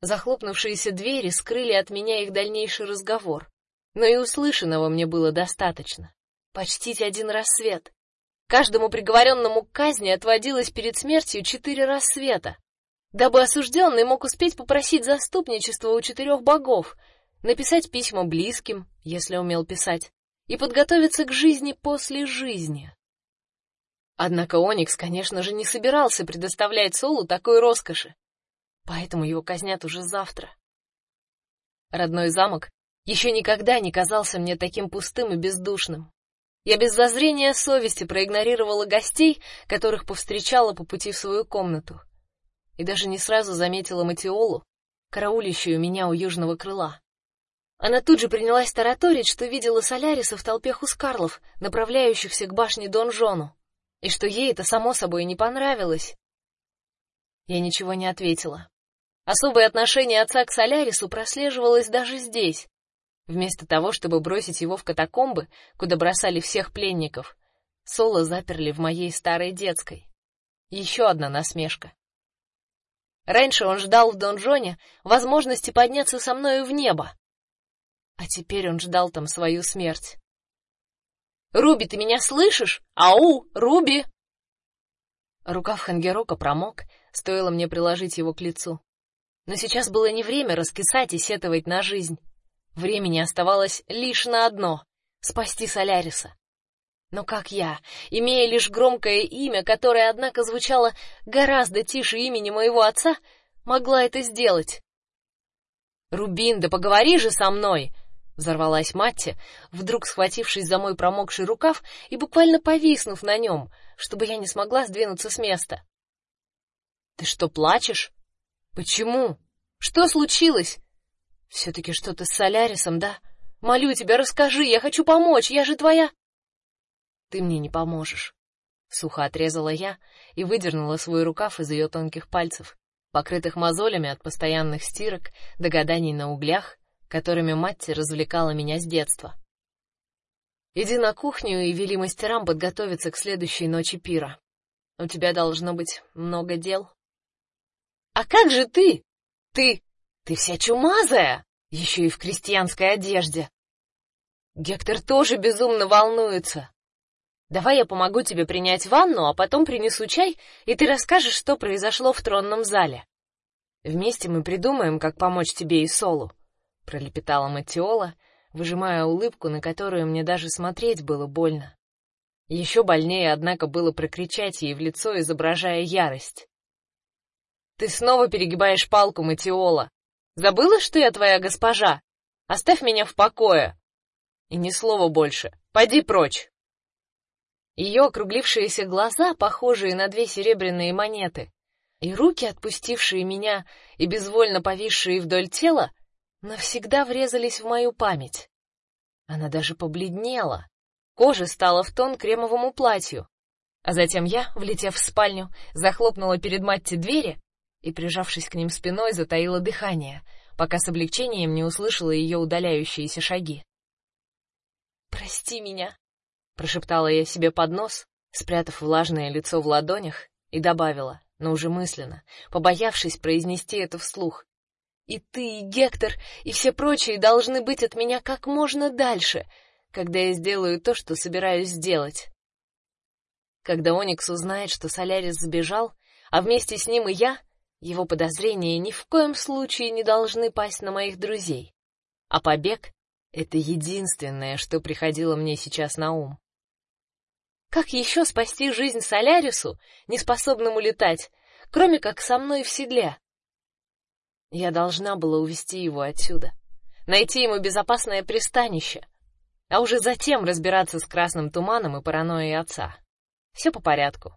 [SPEAKER 2] Захлопнувшиеся двери скрыли от меня их дальнейший разговор, но и услышанного мне было достаточно. Почтить один рассвет. Каждому приговоренному к казни отводилось перед смертью четыре рассвета, дабы осужденный мог успеть попросить заступничества у четырех богов, написать письма близким, если умел писать, и подготовиться к жизни после жизни. Однако Оникс, конечно же, не собирался предоставлять Солу такой роскоши поэтому его казнят уже завтра. Родной замок еще никогда не казался мне таким пустым и бездушным. Я без зазрения совести проигнорировала гостей, которых повстречала по пути в свою комнату, и даже не сразу заметила Матиолу, караулящую меня у южного крыла. Она тут же принялась тараторить, что видела Соляриса в толпе хускарлов, направляющихся к башне Донжону, и что ей это само собой не понравилось. Я ничего не ответила. Особое отношение отца к Солярису прослеживалось даже здесь. Вместо того, чтобы бросить его в катакомбы, куда бросали всех пленников, Соло заперли в моей старой детской. Еще одна насмешка. Раньше он ждал в донжоне возможности подняться со мною в небо, а теперь он ждал там свою смерть. Руби, ты меня слышишь? Ау, Руби! Рукав Хангерока промок, стоило мне приложить его к лицу. Но сейчас было не время раскисать и сетовать на жизнь. Времени оставалось лишь на одно — спасти Соляриса. Но как я, имея лишь громкое имя, которое, однако, звучало гораздо тише имени моего отца, могла это сделать? «Рубин, да поговори же со мной!» Взорвалась Матти, вдруг схватившись за мой промокший рукав и буквально повиснув на нем, чтобы я не смогла сдвинуться с места. «Ты что, плачешь?» Почему? Что случилось? все таки что-то с Солярисом, да? Молю тебя, расскажи, я хочу помочь, я же твоя. Ты мне не поможешь, сухо отрезала я и выдернула свой рукав из ее тонких пальцев,
[SPEAKER 1] покрытых мозолями от постоянных стирок, до гаданий на углях, которыми мать развлекала меня с детства. Иди на кухню и вели мастерам подготовиться к следующей ночи пира. У тебя должно быть много дел. А как же ты? Ты, ты вся чумазая, еще и в крестьянской одежде. Гектор тоже безумно волнуется. Давай я помогу тебе принять ванну, а потом принесу чай, и ты расскажешь, что произошло в тронном зале. Вместе мы придумаем, как помочь тебе и Солу, пролепетала Матиола, выжимая улыбку, на которую мне даже смотреть было больно. Еще больнее, однако, было прокричать ей в лицо, изображая ярость. Ты снова перегибаешь палку, Матиола. Забыла, что я твоя госпожа? Оставь меня в покое. И ни слова больше. Пойди прочь. Ее округлившиеся глаза, похожие на две серебряные монеты, и руки, отпустившие меня и безвольно повисшие вдоль тела, навсегда врезались в мою память. Она даже побледнела. Кожа стала в тон кремовому платью. А затем я, влетев в спальню, захлопнула перед Матти двери и, прижавшись к ним спиной, затаила дыхание, пока с облегчением не услышала ее удаляющиеся шаги. Прости меня, прошептала я себе под нос, спрятав влажное лицо в ладонях, и добавила, но уже мысленно, побоявшись произнести это вслух: "И ты, и Гектор, и все прочие должны быть от меня как можно дальше, когда я сделаю то, что собираюсь сделать". Когда Оникс узнает, что Солярис сбежал, а вместе с ним и я, его подозрения ни в коем случае не должны пасть на моих друзей. А побег это единственное, что приходило мне сейчас на ум. Как еще спасти жизнь Солярису, неспособному летать, кроме как со мной в седле? Я должна была увести его отсюда, найти ему безопасное пристанище, а уже затем разбираться с красным туманом и паранойей отца. Все по порядку.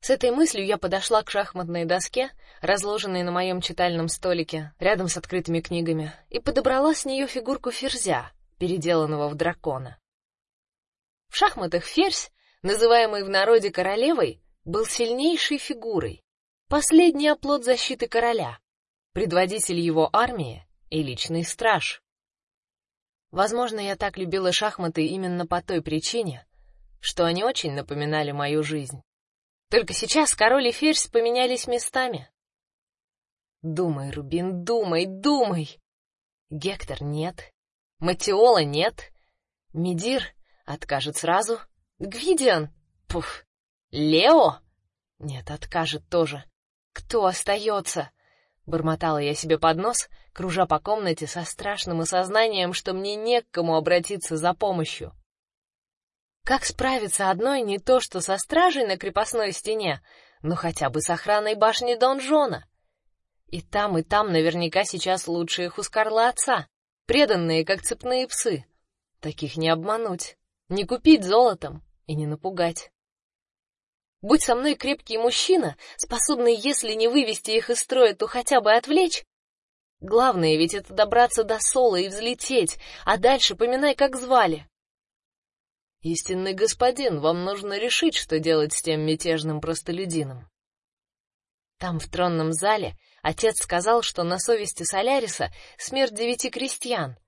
[SPEAKER 1] С этой мыслью я подошла к шахматной доске, разложенной на моем читальном столике, рядом с открытыми книгами, и подобрала с нее фигурку ферзя, переделанного в дракона. В шахматах ферзь, называемый в народе королевой, был сильнейшей фигурой, последний оплот защиты короля, предводитель его армии и личный страж. Возможно, я так любила шахматы именно по той причине, что они очень напоминали мою жизнь. Только сейчас король и ферзь поменялись местами. Думай, Рубин, думай, думай. Гектор нет, Матиола нет, Медир откажет сразу, Гвидиан, пуф, Лео, нет, откажет тоже. Кто остается? бормотала я себе под нос, кружа по комнате со страшным осознанием, что мне не к кому обратиться за помощью. Как справиться одной не то что со стражей на крепостной стене, но хотя бы с охраной башни донжона? И там, и там наверняка сейчас лучшие хускарлы отца, преданные как цепные псы. Таких не обмануть, не купить золотом и не напугать. Будь со мной крепкий мужчина, способный, если не вывести их из строя, то хотя бы отвлечь. Главное ведь это добраться до Сола и взлететь, а дальше поминай, как звали. Истинный господин, вам нужно решить, что делать с тем мятежным простолюдином. Там в тронном зале отец сказал, что на совести Соляриса смерть девяти крестьян.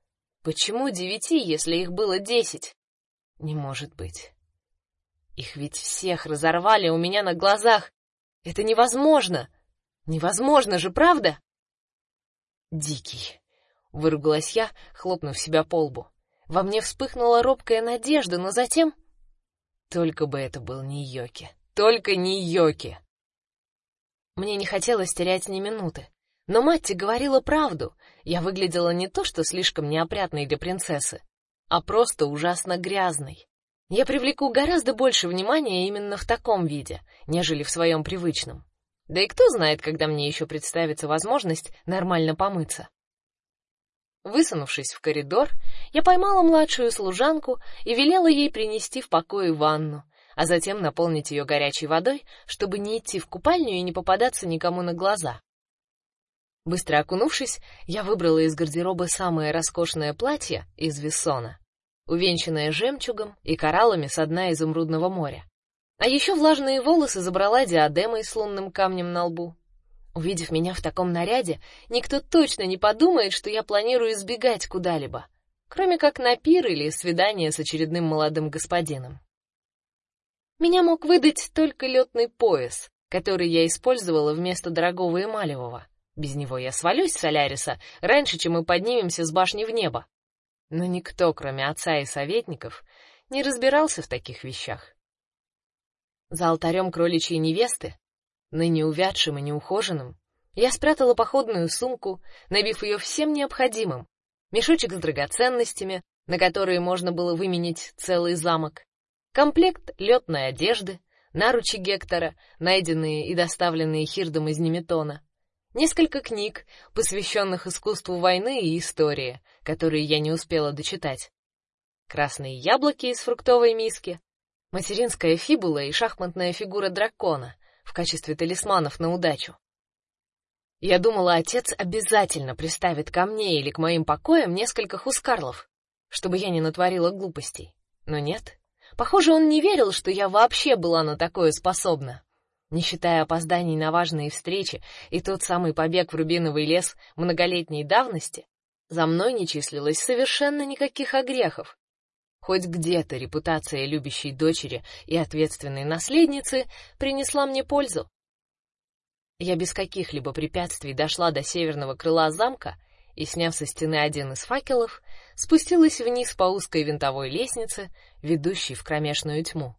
[SPEAKER 1] Почему девяти, если их было десять? Не может быть. Их ведь всех разорвали у меня на глазах. Это невозможно. Невозможно же, правда? Дикий, выругалась я, хлопнув себя по лбу. Во мне вспыхнула робкая надежда, но затем только бы это был не Йоки. Только не Йоки. Мне не хотелось терять ни минуты. Но Матти говорила правду. Я выглядела не то, что слишком неопрятной для принцессы, а просто ужасно грязной. Я привлеку гораздо больше внимания именно в таком виде, нежели в своем привычном. Да и кто знает, когда мне еще представится возможность нормально помыться. Высунувшись в коридор, я поймала младшую служанку и велела ей принести в покое ванну, а затем наполнить ее горячей водой, чтобы не идти в купальню и не попадаться никому на глаза. Быстро окунувшись, я выбрала из гардероба самое роскошное платье из вессона, увенчанное жемчугом и кораллами с дна изумрудного моря. А еще влажные волосы забрала диадемой с лунным камнем на лбу. Увидев меня в таком наряде, никто точно не подумает, что я планирую избегать куда-либо, кроме как на пир или свидание с очередным молодым господином. Меня мог выдать только летный пояс, который я использовала вместо дорогого эмалевого. Без него я свалюсь с Соляриса раньше, чем мы поднимемся с башни в небо. Но никто, кроме отца и советников, не разбирался в таких вещах. За алтарем кроличьей невесты, ныне увядшим и неухоженным, я спрятала походную сумку, набив ее всем необходимым: мешочек с драгоценностями, на которые можно было выменить целый замок, комплект летной одежды, наручи Гектора, найденные и доставленные Хирдом из Неметона, несколько книг, посвященных искусству войны и истории, которые я не успела дочитать. Красные яблоки из фруктовой миски, материнская фибула и шахматная фигура дракона в качестве талисманов на удачу. Я думала, отец обязательно приставит ко мне или к моим покоям несколько хускарлов, чтобы я не натворила глупостей. Но нет. Похоже, он не верил, что я вообще была на такое способна. Не считая опозданий на важные встречи и тот самый побег в Рубиновый лес многолетней давности, за мной не числилось совершенно никаких огрехов. Хоть где-то репутация любящей дочери и ответственной наследницы принесла мне пользу. Я без каких-либо препятствий дошла до северного крыла замка и, сняв со стены один из факелов, спустилась вниз по узкой винтовой лестнице, ведущей в кромешную тьму.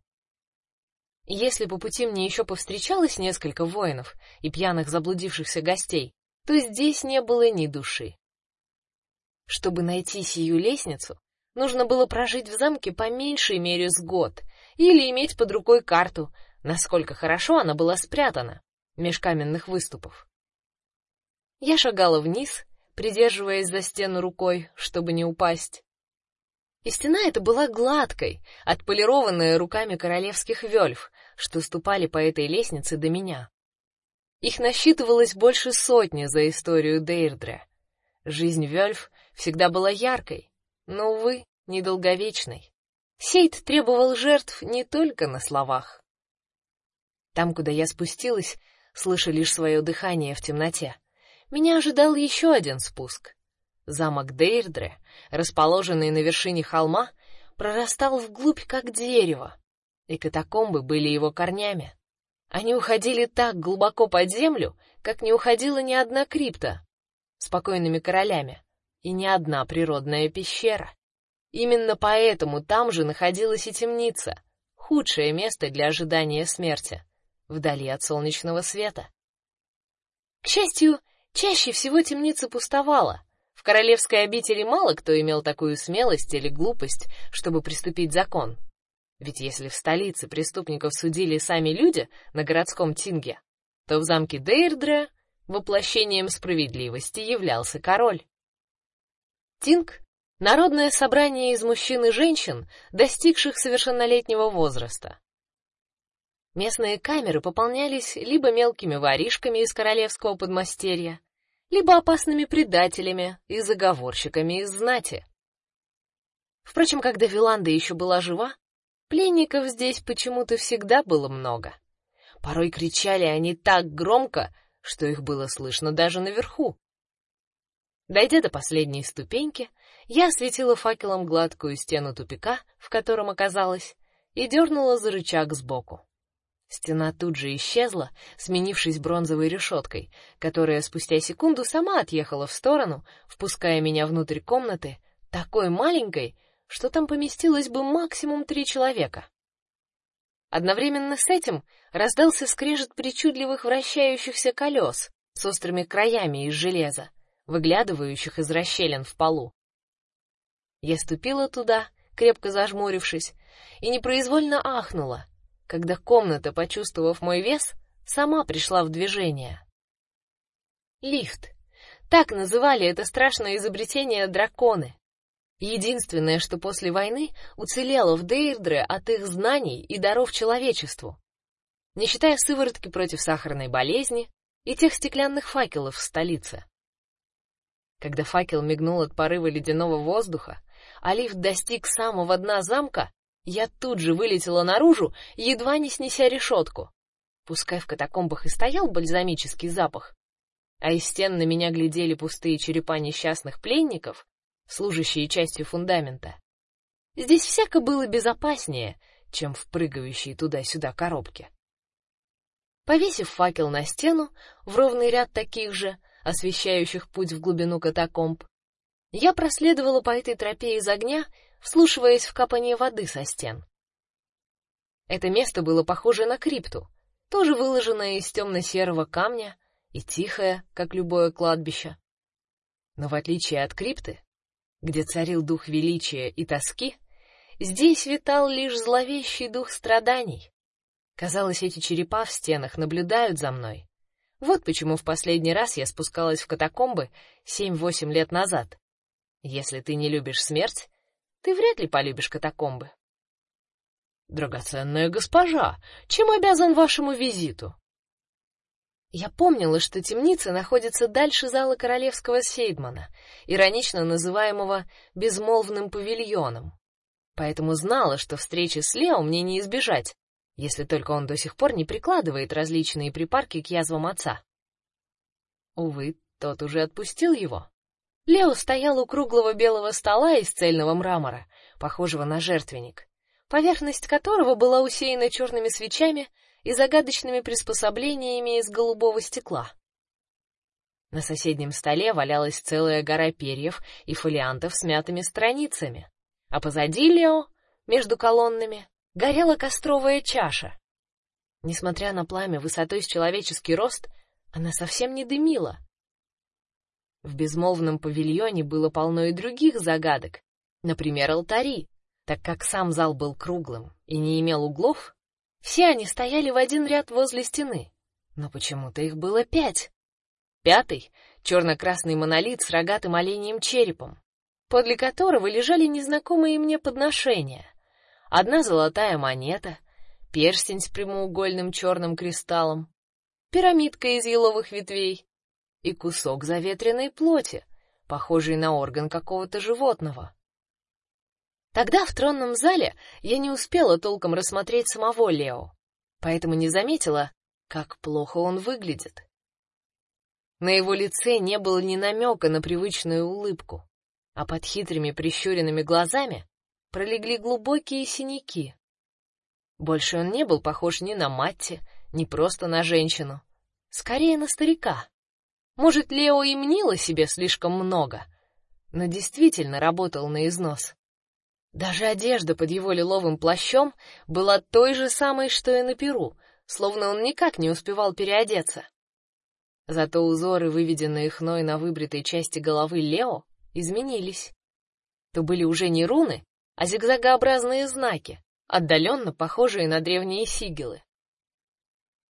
[SPEAKER 1] Если по пути мне еще повстречалось несколько воинов и пьяных заблудившихся гостей, то здесь не было ни души. Чтобы найти сию лестницу, нужно было прожить в замке по меньшей мере с год или иметь под рукой карту, насколько хорошо она была спрятана меж каменных выступов. Я шагала вниз, придерживаясь за стену рукой, чтобы не упасть. И стена эта была гладкой, отполированная руками королевских вельф, что ступали по этой лестнице до меня. Их насчитывалось больше сотни за историю Дейрдре. Жизнь вельф всегда была яркой, но увы, недолговечной. Сейд требовал жертв не только на словах. Там, куда я спустилась, слыша лишь свое дыхание в темноте, меня ожидал еще один спуск. Замок Дейрдре, расположенный на вершине холма, прорастал вглубь как дерево, и катакомбы были его корнями. Они уходили так глубоко под землю, как не уходила ни одна крипта с покойными королями и ни одна природная пещера. Именно поэтому там же находилась и темница, худшее место для ожидания смерти, вдали от солнечного света. К счастью, чаще всего темница пустовала, в королевской обители мало кто имел такую смелость или глупость, чтобы приступить закон. Ведь если в столице преступников судили сами люди на городском тинге, то в замке Дейрдре воплощением справедливости являлся король. Тинг — народное собрание из мужчин и женщин, достигших совершеннолетнего возраста. Местные камеры пополнялись либо мелкими воришками из королевского подмастерья, либо опасными предателями и заговорщиками из знати. Впрочем, когда Виланда еще была жива, пленников здесь почему-то всегда было много. Порой кричали они так громко, что их было слышно даже наверху. Дойдя до последней ступеньки, я осветила факелом гладкую стену тупика, в котором оказалась, и дернула за рычаг сбоку. Стена тут же исчезла, сменившись бронзовой решеткой, которая спустя секунду сама отъехала в сторону, впуская меня внутрь комнаты, такой маленькой, что там поместилось бы максимум три человека. Одновременно с этим раздался скрежет причудливых вращающихся колес с острыми краями из железа, выглядывающих из расщелин в полу. Я ступила туда, крепко зажмурившись, и непроизвольно ахнула когда комната, почувствовав мой вес, сама пришла в движение. Лифт. Так называли это страшное изобретение драконы. Единственное, что после войны уцелело в Дейрдре от их знаний и даров человечеству. Не считая сыворотки против сахарной болезни и тех стеклянных факелов в столице. Когда факел мигнул от порыва ледяного воздуха, а лифт достиг самого дна замка, я тут же вылетела наружу, едва не снеся решетку. Пускай в катакомбах и стоял бальзамический запах, а из стен на меня глядели пустые черепа несчастных пленников, служащие частью фундамента. Здесь всяко было безопаснее, чем в прыгающей туда-сюда коробке. Повесив факел на стену, в ровный ряд таких же, освещающих путь в глубину катакомб, я проследовала по этой тропе из огня, вслушиваясь в капание воды со стен. Это место было похоже на крипту, тоже выложенное из темно-серого камня и тихое, как любое кладбище. Но в отличие от крипты, где царил дух величия и тоски, здесь витал лишь зловещий дух страданий. Казалось, эти черепа в стенах наблюдают за мной. Вот почему в последний раз я спускалась в катакомбы семь-восемь лет назад. Если ты не любишь смерть, ты вряд ли полюбишь катакомбы. Драгоценная госпожа, чем обязан вашему визиту? Я помнила, что темница находится дальше зала королевского Сейдмана, иронично называемого безмолвным павильоном. Поэтому знала, что встречи с Лео мне не избежать, если только он до сих пор не прикладывает различные припарки к язвам отца. Увы, тот уже отпустил его. Лео стоял у круглого белого стола из цельного мрамора, похожего на жертвенник, поверхность которого была усеяна черными свечами и загадочными приспособлениями из голубого стекла. На соседнем столе валялась целая гора перьев и фолиантов с мятыми страницами, а позади Лео, между колоннами, горела костровая чаша. Несмотря на пламя высотой с человеческий рост, она совсем не дымила. В безмолвном павильоне было полно и других загадок, например, алтари, так как сам зал был круглым и не имел углов, все они стояли в один ряд возле стены, но почему-то их было пять. Пятый — черно-красный монолит с рогатым оленьим черепом, подле которого лежали незнакомые мне подношения. Одна золотая монета, перстень с прямоугольным черным кристаллом, пирамидка из еловых ветвей и кусок заветренной плоти, похожий на орган какого-то животного. Тогда в тронном зале я не успела толком рассмотреть самого Лео, поэтому не заметила, как плохо он выглядит. На его лице не было ни намека на привычную улыбку, а под хитрыми прищуренными глазами пролегли глубокие синяки. Больше он не был похож ни на Матти, ни просто на женщину, скорее на старика. Может, Лео и мнило себе слишком много, но действительно работал на износ. Даже одежда под его лиловым плащом была той же самой, что и на Перу, словно он никак не успевал переодеться. Зато узоры, выведенные хной на выбритой части головы Лео, изменились. То были уже не руны, а зигзагообразные знаки, отдаленно похожие на древние сигилы.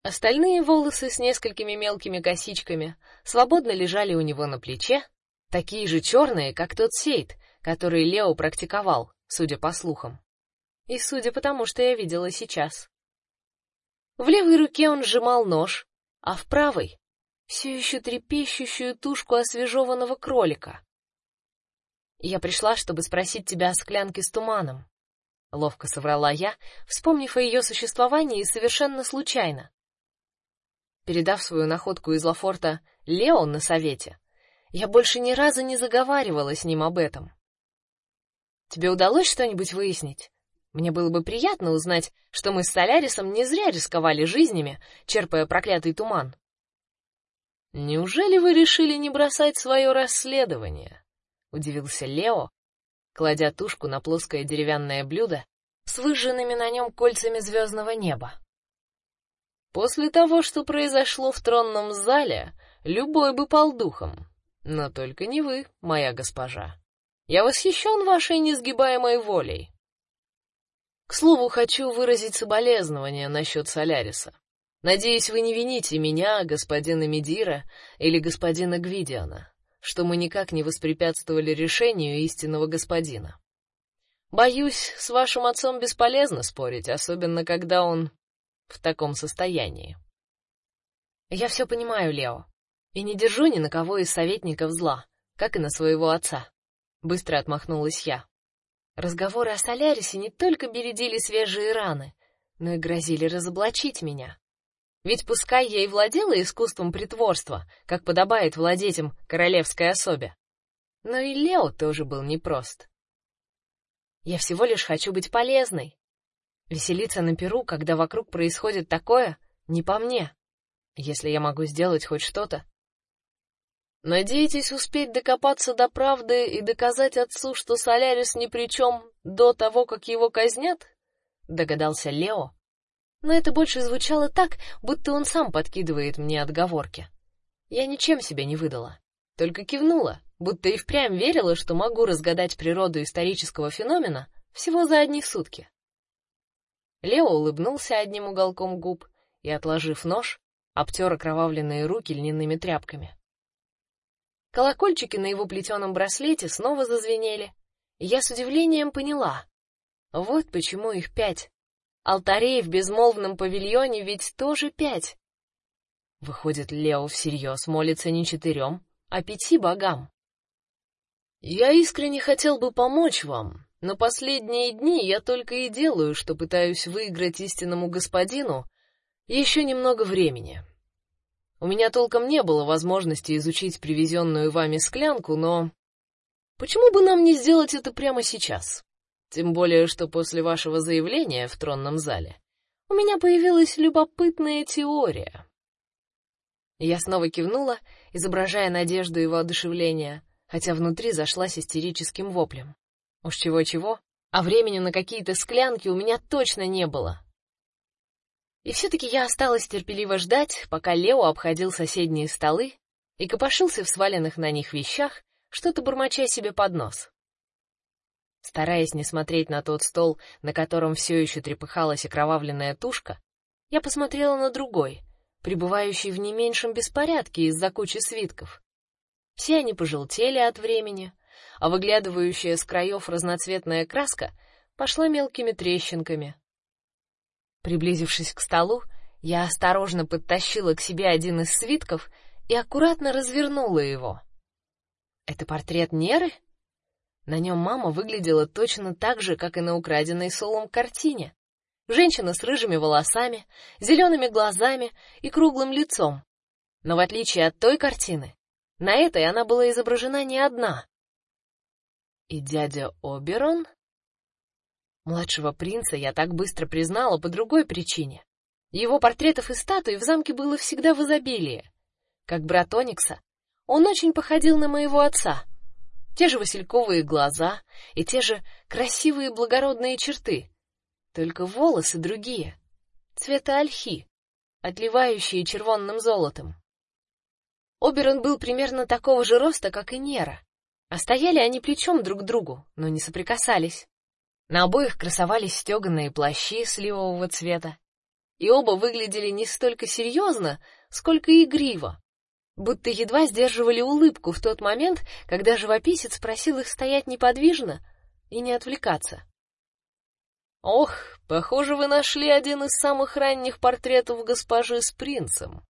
[SPEAKER 1] Остальные волосы с несколькими мелкими косичками свободно лежали у него на плече, такие же черные, как тот сейт, который Лео практиковал, судя по слухам. И судя по тому, что я видела сейчас. В левой руке он сжимал нож, а в правой все еще трепещущую тушку освежеванного кролика. Я пришла, чтобы спросить тебя о склянке с туманом. Ловко соврала я, вспомнив о ее существовании совершенно случайно. Передав свою находку из Лафорта Лео на совете, я больше ни разу не заговаривала с ним об этом. Тебе удалось что-нибудь выяснить? Мне было бы приятно узнать, что мы с Солярисом не зря рисковали жизнями, черпая проклятый туман. Неужели вы решили не бросать свое расследование? Удивился Лео, кладя тушку на плоское деревянное блюдо с выжженными на нем кольцами звездного неба. После того, что произошло в тронном зале, любой бы пал духом, но только не вы, моя госпожа. Я восхищен вашей несгибаемой волей. К слову, хочу выразить соболезнования насчет Соляриса. Надеюсь, вы не вините меня, господина Медира или господина Гвидиана, что мы никак не воспрепятствовали решению истинного господина. Боюсь, с вашим отцом бесполезно спорить, особенно когда он в таком состоянии. Я все понимаю, Лео, и не держу ни на кого из советников зла, как и на своего отца. Быстро отмахнулась я. Разговоры о Солярисе не только бередили свежие раны, но и грозили разоблачить меня. Ведь пускай я и владела искусством притворства, как подобает владеть им королевской особе, но и Лео тоже был непрост. Я всего лишь хочу быть полезной. Веселиться на перу, когда вокруг происходит такое, не по мне. Если я могу сделать хоть что-то. Надеетесь успеть докопаться до правды и доказать отцу, что Солярис ни при чем до того, как его казнят? Догадался Лео. Но это больше звучало так, будто он сам подкидывает мне отговорки. Я ничем себя не выдала, только кивнула, будто и впрямь верила, что могу разгадать природу исторического феномена всего за одни сутки. Лео улыбнулся одним уголком губ и, отложив нож, обтер окровавленные руки льняными тряпками. Колокольчики на его плетеном браслете снова зазвенели, я с удивлением поняла. Вот почему их пять. Алтарей в безмолвном павильоне ведь тоже пять. Выходит, Лео всерьез молится не четырем, а пяти богам. Я искренне хотел бы помочь вам, но последние дни я только и делаю, что пытаюсь выиграть истинному господину еще немного времени. У меня толком не было возможности изучить привезенную вами склянку, но почему бы нам не сделать это прямо сейчас? Тем более, что после вашего заявления в тронном зале у меня появилась любопытная теория. Я снова кивнула, изображая надежду и воодушевление, хотя внутри зашлась истерическим воплем. Уж чего-чего, а времени на какие-то склянки у меня точно не было. И все-таки я осталась терпеливо ждать, пока Лео обходил соседние столы и копошился в сваленных на них вещах, что-то бормоча себе под нос. Стараясь не смотреть на тот стол, на котором все еще трепыхалась окровавленная тушка, я посмотрела на другой, пребывающий в не меньшем беспорядке из-за кучи свитков. Все они пожелтели от времени, а выглядывающая с краев разноцветная краска пошла мелкими трещинками. Приблизившись к столу, я осторожно подтащила к себе один из свитков и аккуратно развернула его. Это портрет Неры? На нем мама выглядела точно так же, как и на украденной Солом картине. Женщина с рыжими волосами, зелеными глазами и круглым лицом. Но в отличие от той картины, на этой она была изображена не одна. И дядя Оберон? Младшего принца я так быстро признала по другой причине. Его портретов и статуй в замке было всегда в изобилии. Как брат Оникса, он очень походил на моего отца. Те же васильковые глаза и те же красивые благородные черты, только волосы другие, цвета ольхи, отливающие червонным золотом. Оберон был примерно такого же роста, как и Нера. А стояли они плечом друг к другу, но не соприкасались. На обоих красовались стеганые плащи сливового цвета, и оба выглядели не столько серьезно, сколько игриво, будто едва сдерживали улыбку в тот момент, когда живописец просил их стоять неподвижно и не отвлекаться. Ох, похоже, вы нашли один из самых ранних портретов госпожи с принцем,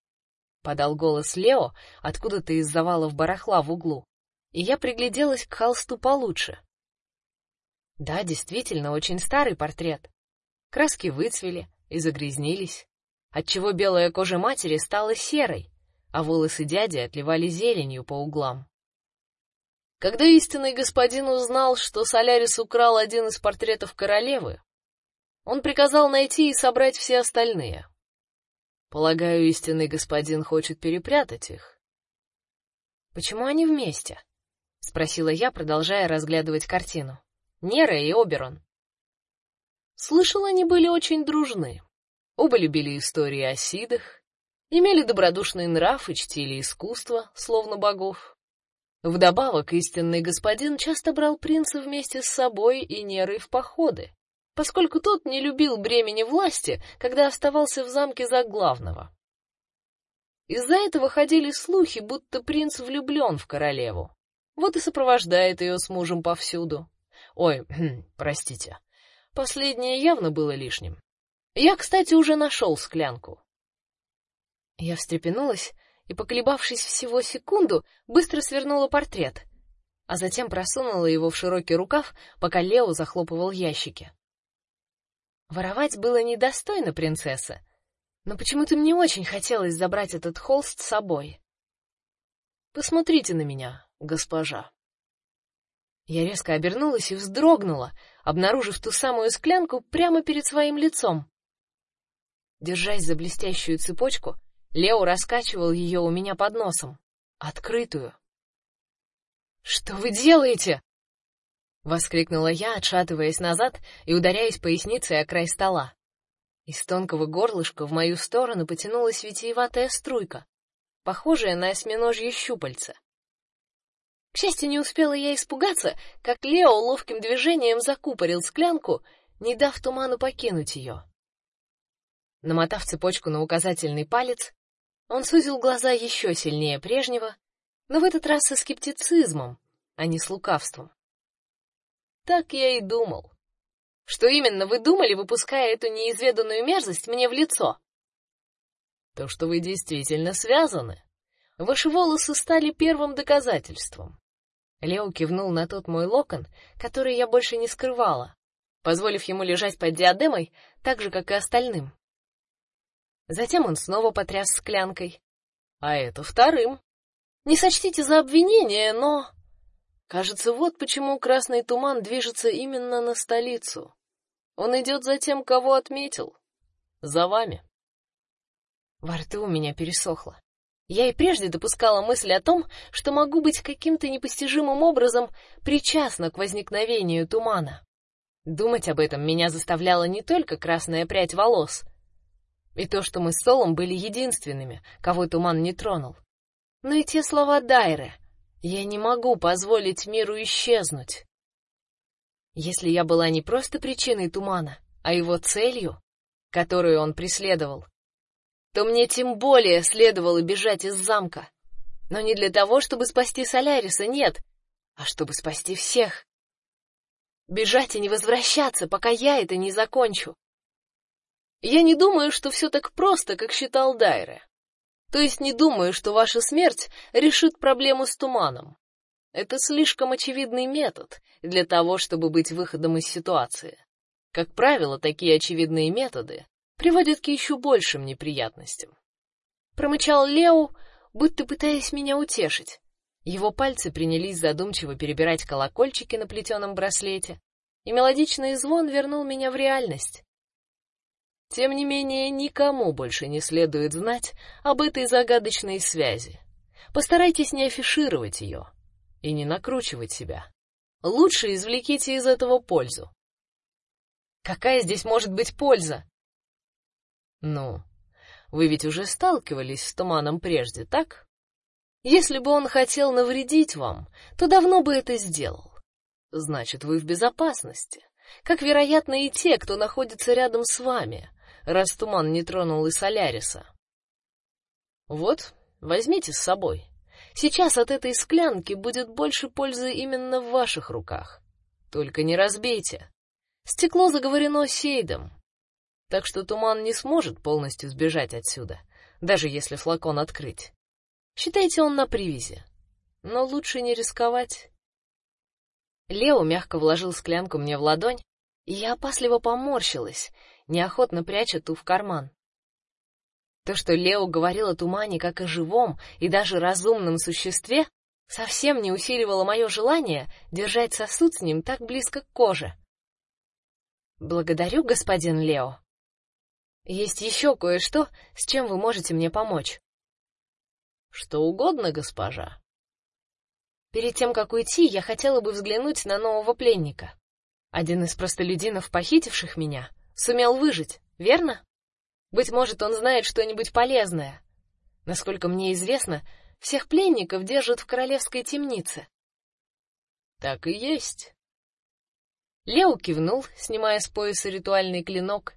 [SPEAKER 1] подал голос Лео откуда-то из завалов барахла в углу, и я пригляделась к холсту получше. Да, действительно, очень старый портрет. Краски выцвели и загрязнились, отчего белая кожа матери стала серой, а волосы дяди отливали зеленью по углам. Когда истинный господин узнал, что Солярис украл один из портретов королевы, он приказал найти и собрать все остальные. Полагаю, истинный господин хочет перепрятать их. Почему они вместе? спросила я, продолжая разглядывать картину. Нера и Оберон. Слышал, они были очень дружны. Оба любили истории о сидах, имели добродушный нрав и чтили искусство, словно богов. Вдобавок, истинный господин часто брал принца вместе с собой и Нерой в походы поскольку тот не любил бремени власти, когда оставался в замке за главного. Из-за этого ходили слухи, будто принц влюблен в королеву. Вот и сопровождает ее с мужем повсюду. Ой, [CLEARS THROAT] простите. Последнее явно было лишним. Я, кстати, уже нашел склянку. Я встрепенулась и, поколебавшись всего секунду, быстро свернула портрет, а затем просунула его в широкий рукав, пока Лео захлопывал ящики. Воровать было недостойно принцессы, Но почему-то мне очень хотелось забрать этот холст с собой.
[SPEAKER 2] Посмотрите на меня, госпожа.
[SPEAKER 1] Я резко обернулась и вздрогнула, обнаружив ту самую склянку прямо перед своим лицом. Держась за блестящую цепочку, Лео раскачивал ее у меня под носом, открытую. Что вы делаете? воскликнула я, отшатываясь назад и ударяясь поясницей о край стола. Из тонкого горлышка в мою сторону потянулась витиеватая струйка, похожая на осьминожье щупальце. К счастью, не успела я испугаться, как Лео ловким движением закупорил склянку, не дав туману покинуть ее. Намотав цепочку на указательный палец, он сузил глаза еще сильнее прежнего, но в этот раз со скептицизмом, а не с лукавством. Так я и думал. Что именно вы думали, выпуская эту неизведанную мерзость мне в лицо?
[SPEAKER 2] То, что вы действительно связаны. Ваши волосы стали первым доказательством.
[SPEAKER 1] Лео кивнул на тот мой локон, который я больше не скрывала, позволив ему лежать под диадемой, так же как и остальным. Затем он снова потряс склянкой.
[SPEAKER 2] А это вторым. Не сочтите за обвинение, но кажется, вот почему красный туман движется именно на столицу. Он идет за тем, кого отметил. За вами.
[SPEAKER 1] Во рту у меня пересохло. Я и прежде допускала мысль о том, что могу быть каким-то непостижимым образом причастна к возникновению тумана. Думать об этом меня заставляла не только красная прядь волос, и то, что мы с Солом были единственными, кого туман не тронул. Но и те слова Дайры: "Я не могу позволить миру исчезнуть". Если я была не просто причиной тумана, а его целью, которую он преследовал, то мне тем более следовало бежать из замка. Но не для того, чтобы спасти Соляриса, нет, а чтобы спасти всех. Бежать и не возвращаться, пока я это не закончу.
[SPEAKER 2] Я не думаю, что все так просто, как считал Дайре. То есть не думаю, что ваша смерть решит проблему с туманом. Это слишком очевидный метод для того, чтобы быть выходом из ситуации. Как правило, такие очевидные методы приводят к еще большим неприятностям.
[SPEAKER 1] Промычал Лео, будто пытаясь меня утешить. Его пальцы принялись задумчиво перебирать колокольчики на плетеном браслете, и мелодичный звон вернул меня в реальность.
[SPEAKER 2] Тем не менее, никому больше не следует знать об этой загадочной связи. Постарайтесь не афишировать ее и не накручивать себя. Лучше извлеките из этого пользу.
[SPEAKER 1] Какая здесь может быть польза?
[SPEAKER 2] Ну, вы ведь уже сталкивались с туманом прежде, так? Если бы он хотел навредить вам, то давно бы это сделал. Значит, вы в безопасности, как вероятно и те, кто находится рядом с вами раз туман не тронул и Соляриса. Вот, возьмите с собой. Сейчас от этой склянки будет больше пользы именно в ваших руках. Только не разбейте. Стекло заговорено сейдом, так что туман не сможет полностью сбежать отсюда, даже если флакон открыть. Считайте он на привязи. Но лучше не рисковать.
[SPEAKER 1] Лео мягко вложил склянку мне в ладонь, и я опасливо поморщилась, неохотно пряча ту в карман. То, что Лео говорил о тумане как о живом и даже разумном существе, совсем не усиливало мое желание держать сосуд с ним так близко к коже. Благодарю, господин Лео. Есть еще кое-что, с чем вы можете мне помочь.
[SPEAKER 2] Что угодно, госпожа.
[SPEAKER 1] Перед тем как уйти, я хотела бы взглянуть на нового пленника. Один из простолюдинов, похитивших меня, сумел выжить, верно? Быть может, он знает что-нибудь полезное. Насколько мне известно, всех пленников держат в королевской темнице.
[SPEAKER 2] Так и есть.
[SPEAKER 1] Лео кивнул, снимая с пояса ритуальный клинок,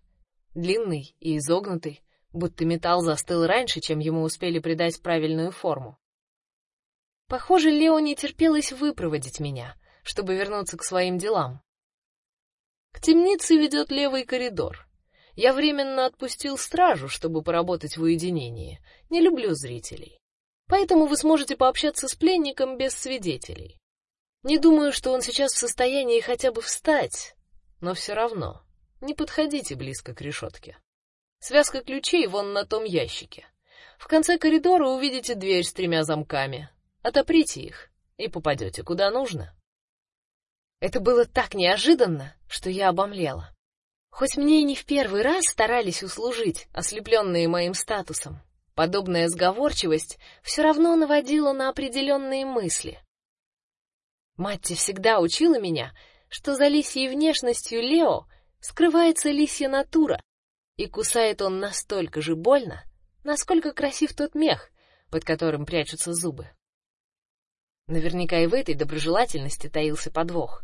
[SPEAKER 1] длинный и изогнутый, будто металл застыл раньше, чем ему успели придать правильную форму. Похоже, Лео не терпелось выпроводить меня, чтобы вернуться к своим делам.
[SPEAKER 2] К темнице ведет левый коридор. Я временно отпустил стражу, чтобы поработать в уединении. Не люблю зрителей. Поэтому вы сможете пообщаться с пленником без свидетелей. Не думаю, что он сейчас в состоянии хотя бы встать, но все равно не подходите близко к решетке. Связка ключей вон на том ящике. В конце коридора увидите дверь с тремя замками. Отоприте их и попадете куда нужно.
[SPEAKER 1] Это было так неожиданно, что я обомлела. Хоть мне и не в первый раз старались услужить, ослепленные моим статусом, подобная сговорчивость все равно наводила на определенные мысли. Матти всегда учила меня, что за лисьей внешностью Лео скрывается лисья натура, и кусает он настолько же больно, насколько красив тот мех, под которым прячутся зубы. Наверняка и в этой доброжелательности таился подвох.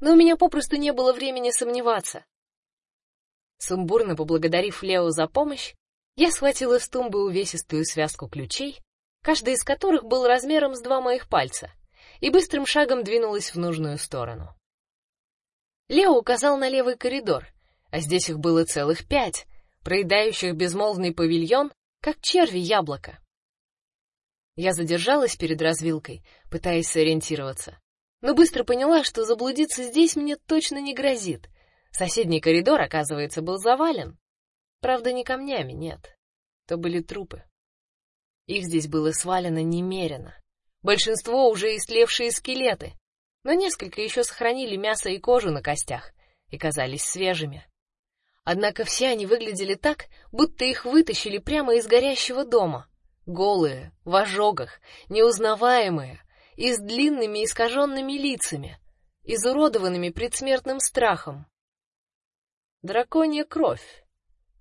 [SPEAKER 1] Но у меня попросту не было времени сомневаться. Сумбурно поблагодарив Лео за помощь, я схватила с тумбы увесистую связку ключей, каждый из которых был размером с два моих пальца, и быстрым шагом двинулась в нужную сторону. Лео указал на левый коридор, а здесь их было целых пять, проедающих безмолвный павильон, как черви яблоко. Я задержалась перед развилкой, пытаясь сориентироваться, но быстро поняла, что заблудиться здесь мне точно не грозит. Соседний коридор, оказывается, был завален. Правда, не камнями, нет. То были трупы. Их здесь было свалено немерено. Большинство уже истлевшие скелеты, но несколько еще сохранили мясо и кожу на костях и казались свежими. Однако все они выглядели так, будто их вытащили прямо из горящего дома голые, в ожогах, неузнаваемые, и с длинными искаженными лицами, изуродованными предсмертным страхом. Драконья кровь,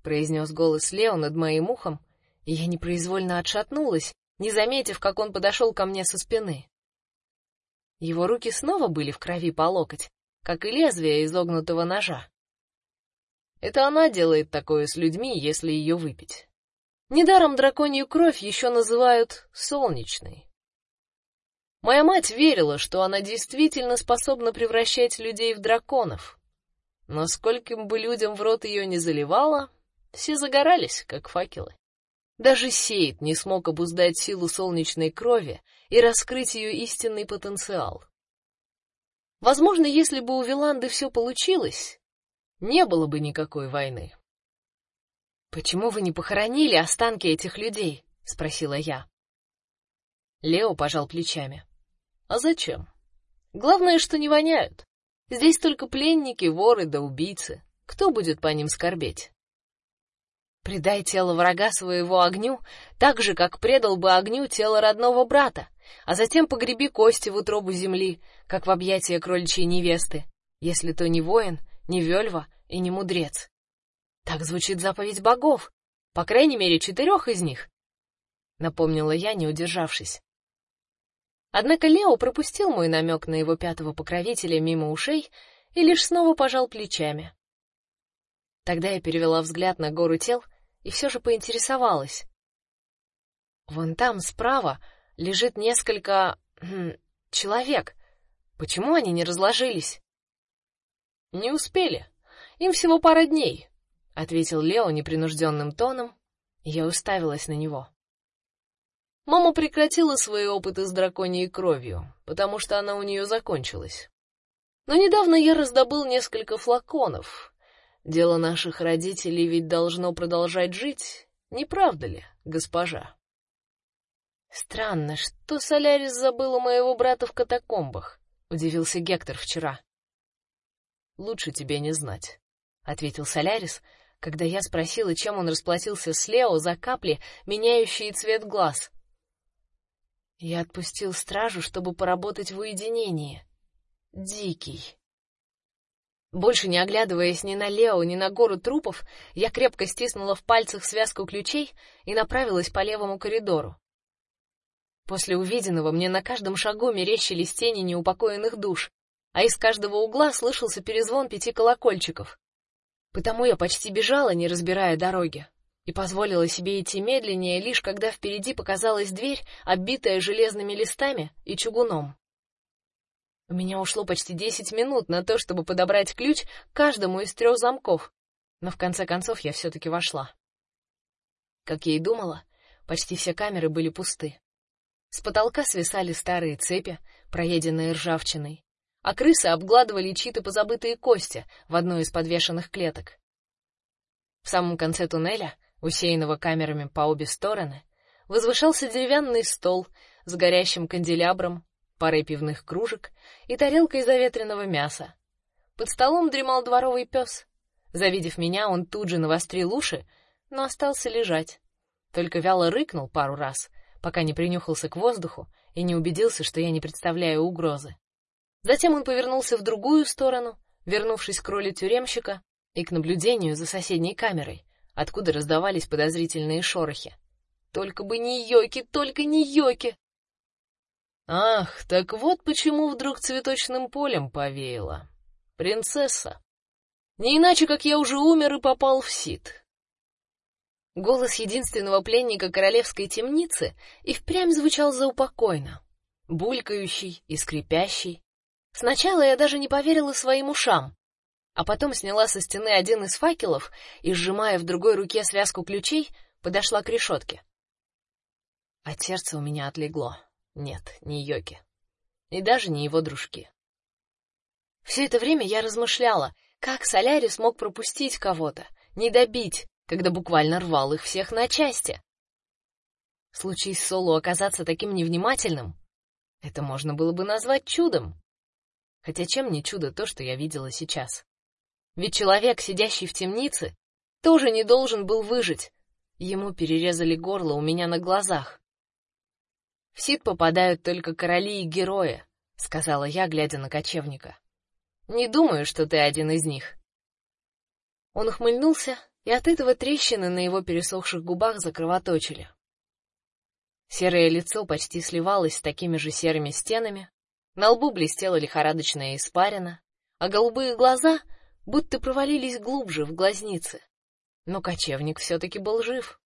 [SPEAKER 1] произнес голос Лео над моим ухом, и я непроизвольно отшатнулась, не заметив, как он подошел ко мне со спины. Его руки снова были в крови по локоть, как и лезвие изогнутого ножа. Это она делает такое с людьми, если ее выпить. Недаром драконью кровь еще называют солнечной. Моя мать верила, что она действительно способна превращать людей в драконов. Но скольким бы людям в рот ее не заливала, все загорались, как факелы. Даже Сейд не смог обуздать силу солнечной крови и раскрыть ее истинный потенциал. Возможно, если бы у Виланды все получилось, не было бы никакой войны. Почему вы не похоронили останки этих людей? спросила я. Лео пожал плечами. А зачем? Главное, что не воняют. Здесь только пленники, воры да убийцы. Кто будет по ним скорбеть? Предай тело врага своего огню, так же как предал бы огню тело родного брата, а затем погреби кости в утробу земли, как в объятия кроличьей невесты, если то не воин, не вельва и не мудрец. Так звучит заповедь богов, по крайней мере, четырех из них. Напомнила я, не удержавшись. Однако Лео пропустил мой намек на его пятого покровителя мимо ушей и лишь снова пожал плечами. Тогда я перевела взгляд на гору тел и все же поинтересовалась. Вон там справа лежит несколько хм, человек. Почему они не разложились? Не успели. Им всего пара дней ответил Лео непринужденным тоном, я уставилась на него. Мама прекратила свои опыты с драконьей кровью, потому что она у нее закончилась. Но недавно я раздобыл несколько флаконов. Дело наших родителей ведь должно продолжать жить, не правда ли, госпожа? Странно, что Солярис забыл у моего брата в катакомбах, удивился Гектор вчера. Лучше тебе не знать, ответил Солярис, когда я спросила, чем он расплатился с Лео за капли, меняющие цвет глаз. Я отпустил стражу, чтобы поработать в уединении. Дикий. Больше не оглядываясь ни на Лео, ни на гору трупов, я крепко стиснула в пальцах связку ключей и направилась по левому коридору. После увиденного мне на каждом шагу мерещились тени неупокоенных душ, а из каждого угла слышался перезвон пяти колокольчиков. Потому я почти бежала, не разбирая дороги, и позволила себе идти медленнее, лишь когда впереди показалась дверь, оббитая железными листами и чугуном. У меня ушло почти десять минут на то, чтобы подобрать ключ к каждому из трех замков, но в конце концов я все таки вошла. Как я и думала, почти все камеры были пусты. С потолка свисали старые цепи, проеденные ржавчиной а крысы обгладывали чьи-то позабытые кости в одной из подвешенных клеток. В самом конце туннеля, усеянного камерами по обе стороны, возвышался деревянный стол с горящим канделябром, парой пивных кружек и тарелкой заветренного мяса. Под столом дремал дворовый пес. Завидев меня, он тут же навострил уши, но остался лежать. Только вяло рыкнул пару раз, пока не принюхался к воздуху и не убедился, что я не представляю угрозы. Затем он повернулся в другую сторону, вернувшись к роли тюремщика и к наблюдению за соседней камерой, откуда раздавались подозрительные шорохи. Только бы не Йоки, только не Йоки. Ах, так вот почему вдруг цветочным полем повеяло. Принцесса. Не иначе, как я уже умер и попал в Сид. Голос единственного пленника королевской темницы и впрямь звучал заупокойно, булькающий и скрипящий. Сначала я даже не поверила своим ушам, а потом сняла со стены один из факелов и, сжимая в другой руке связку ключей, подошла к решетке. От сердца у меня отлегло. Нет, не Йоки. И даже не его дружки. Все это время я размышляла, как Солярис мог пропустить кого-то, не добить, когда буквально рвал их всех на части. Случись Солу оказаться таким невнимательным, это можно было бы назвать чудом. Хотя чем не чудо то, что я видела сейчас? Ведь человек, сидящий в темнице, тоже не должен был выжить. Ему перерезали горло у меня на глазах. В Сид попадают только короли и герои, сказала я, глядя на кочевника. Не думаю, что ты один из них. Он ухмыльнулся, и от этого трещины на его пересохших губах закровоточили. Серое лицо почти сливалось с такими же серыми стенами, на лбу блестела лихорадочная испарина, а голубые глаза будто провалились глубже в глазницы. Но кочевник все таки был жив.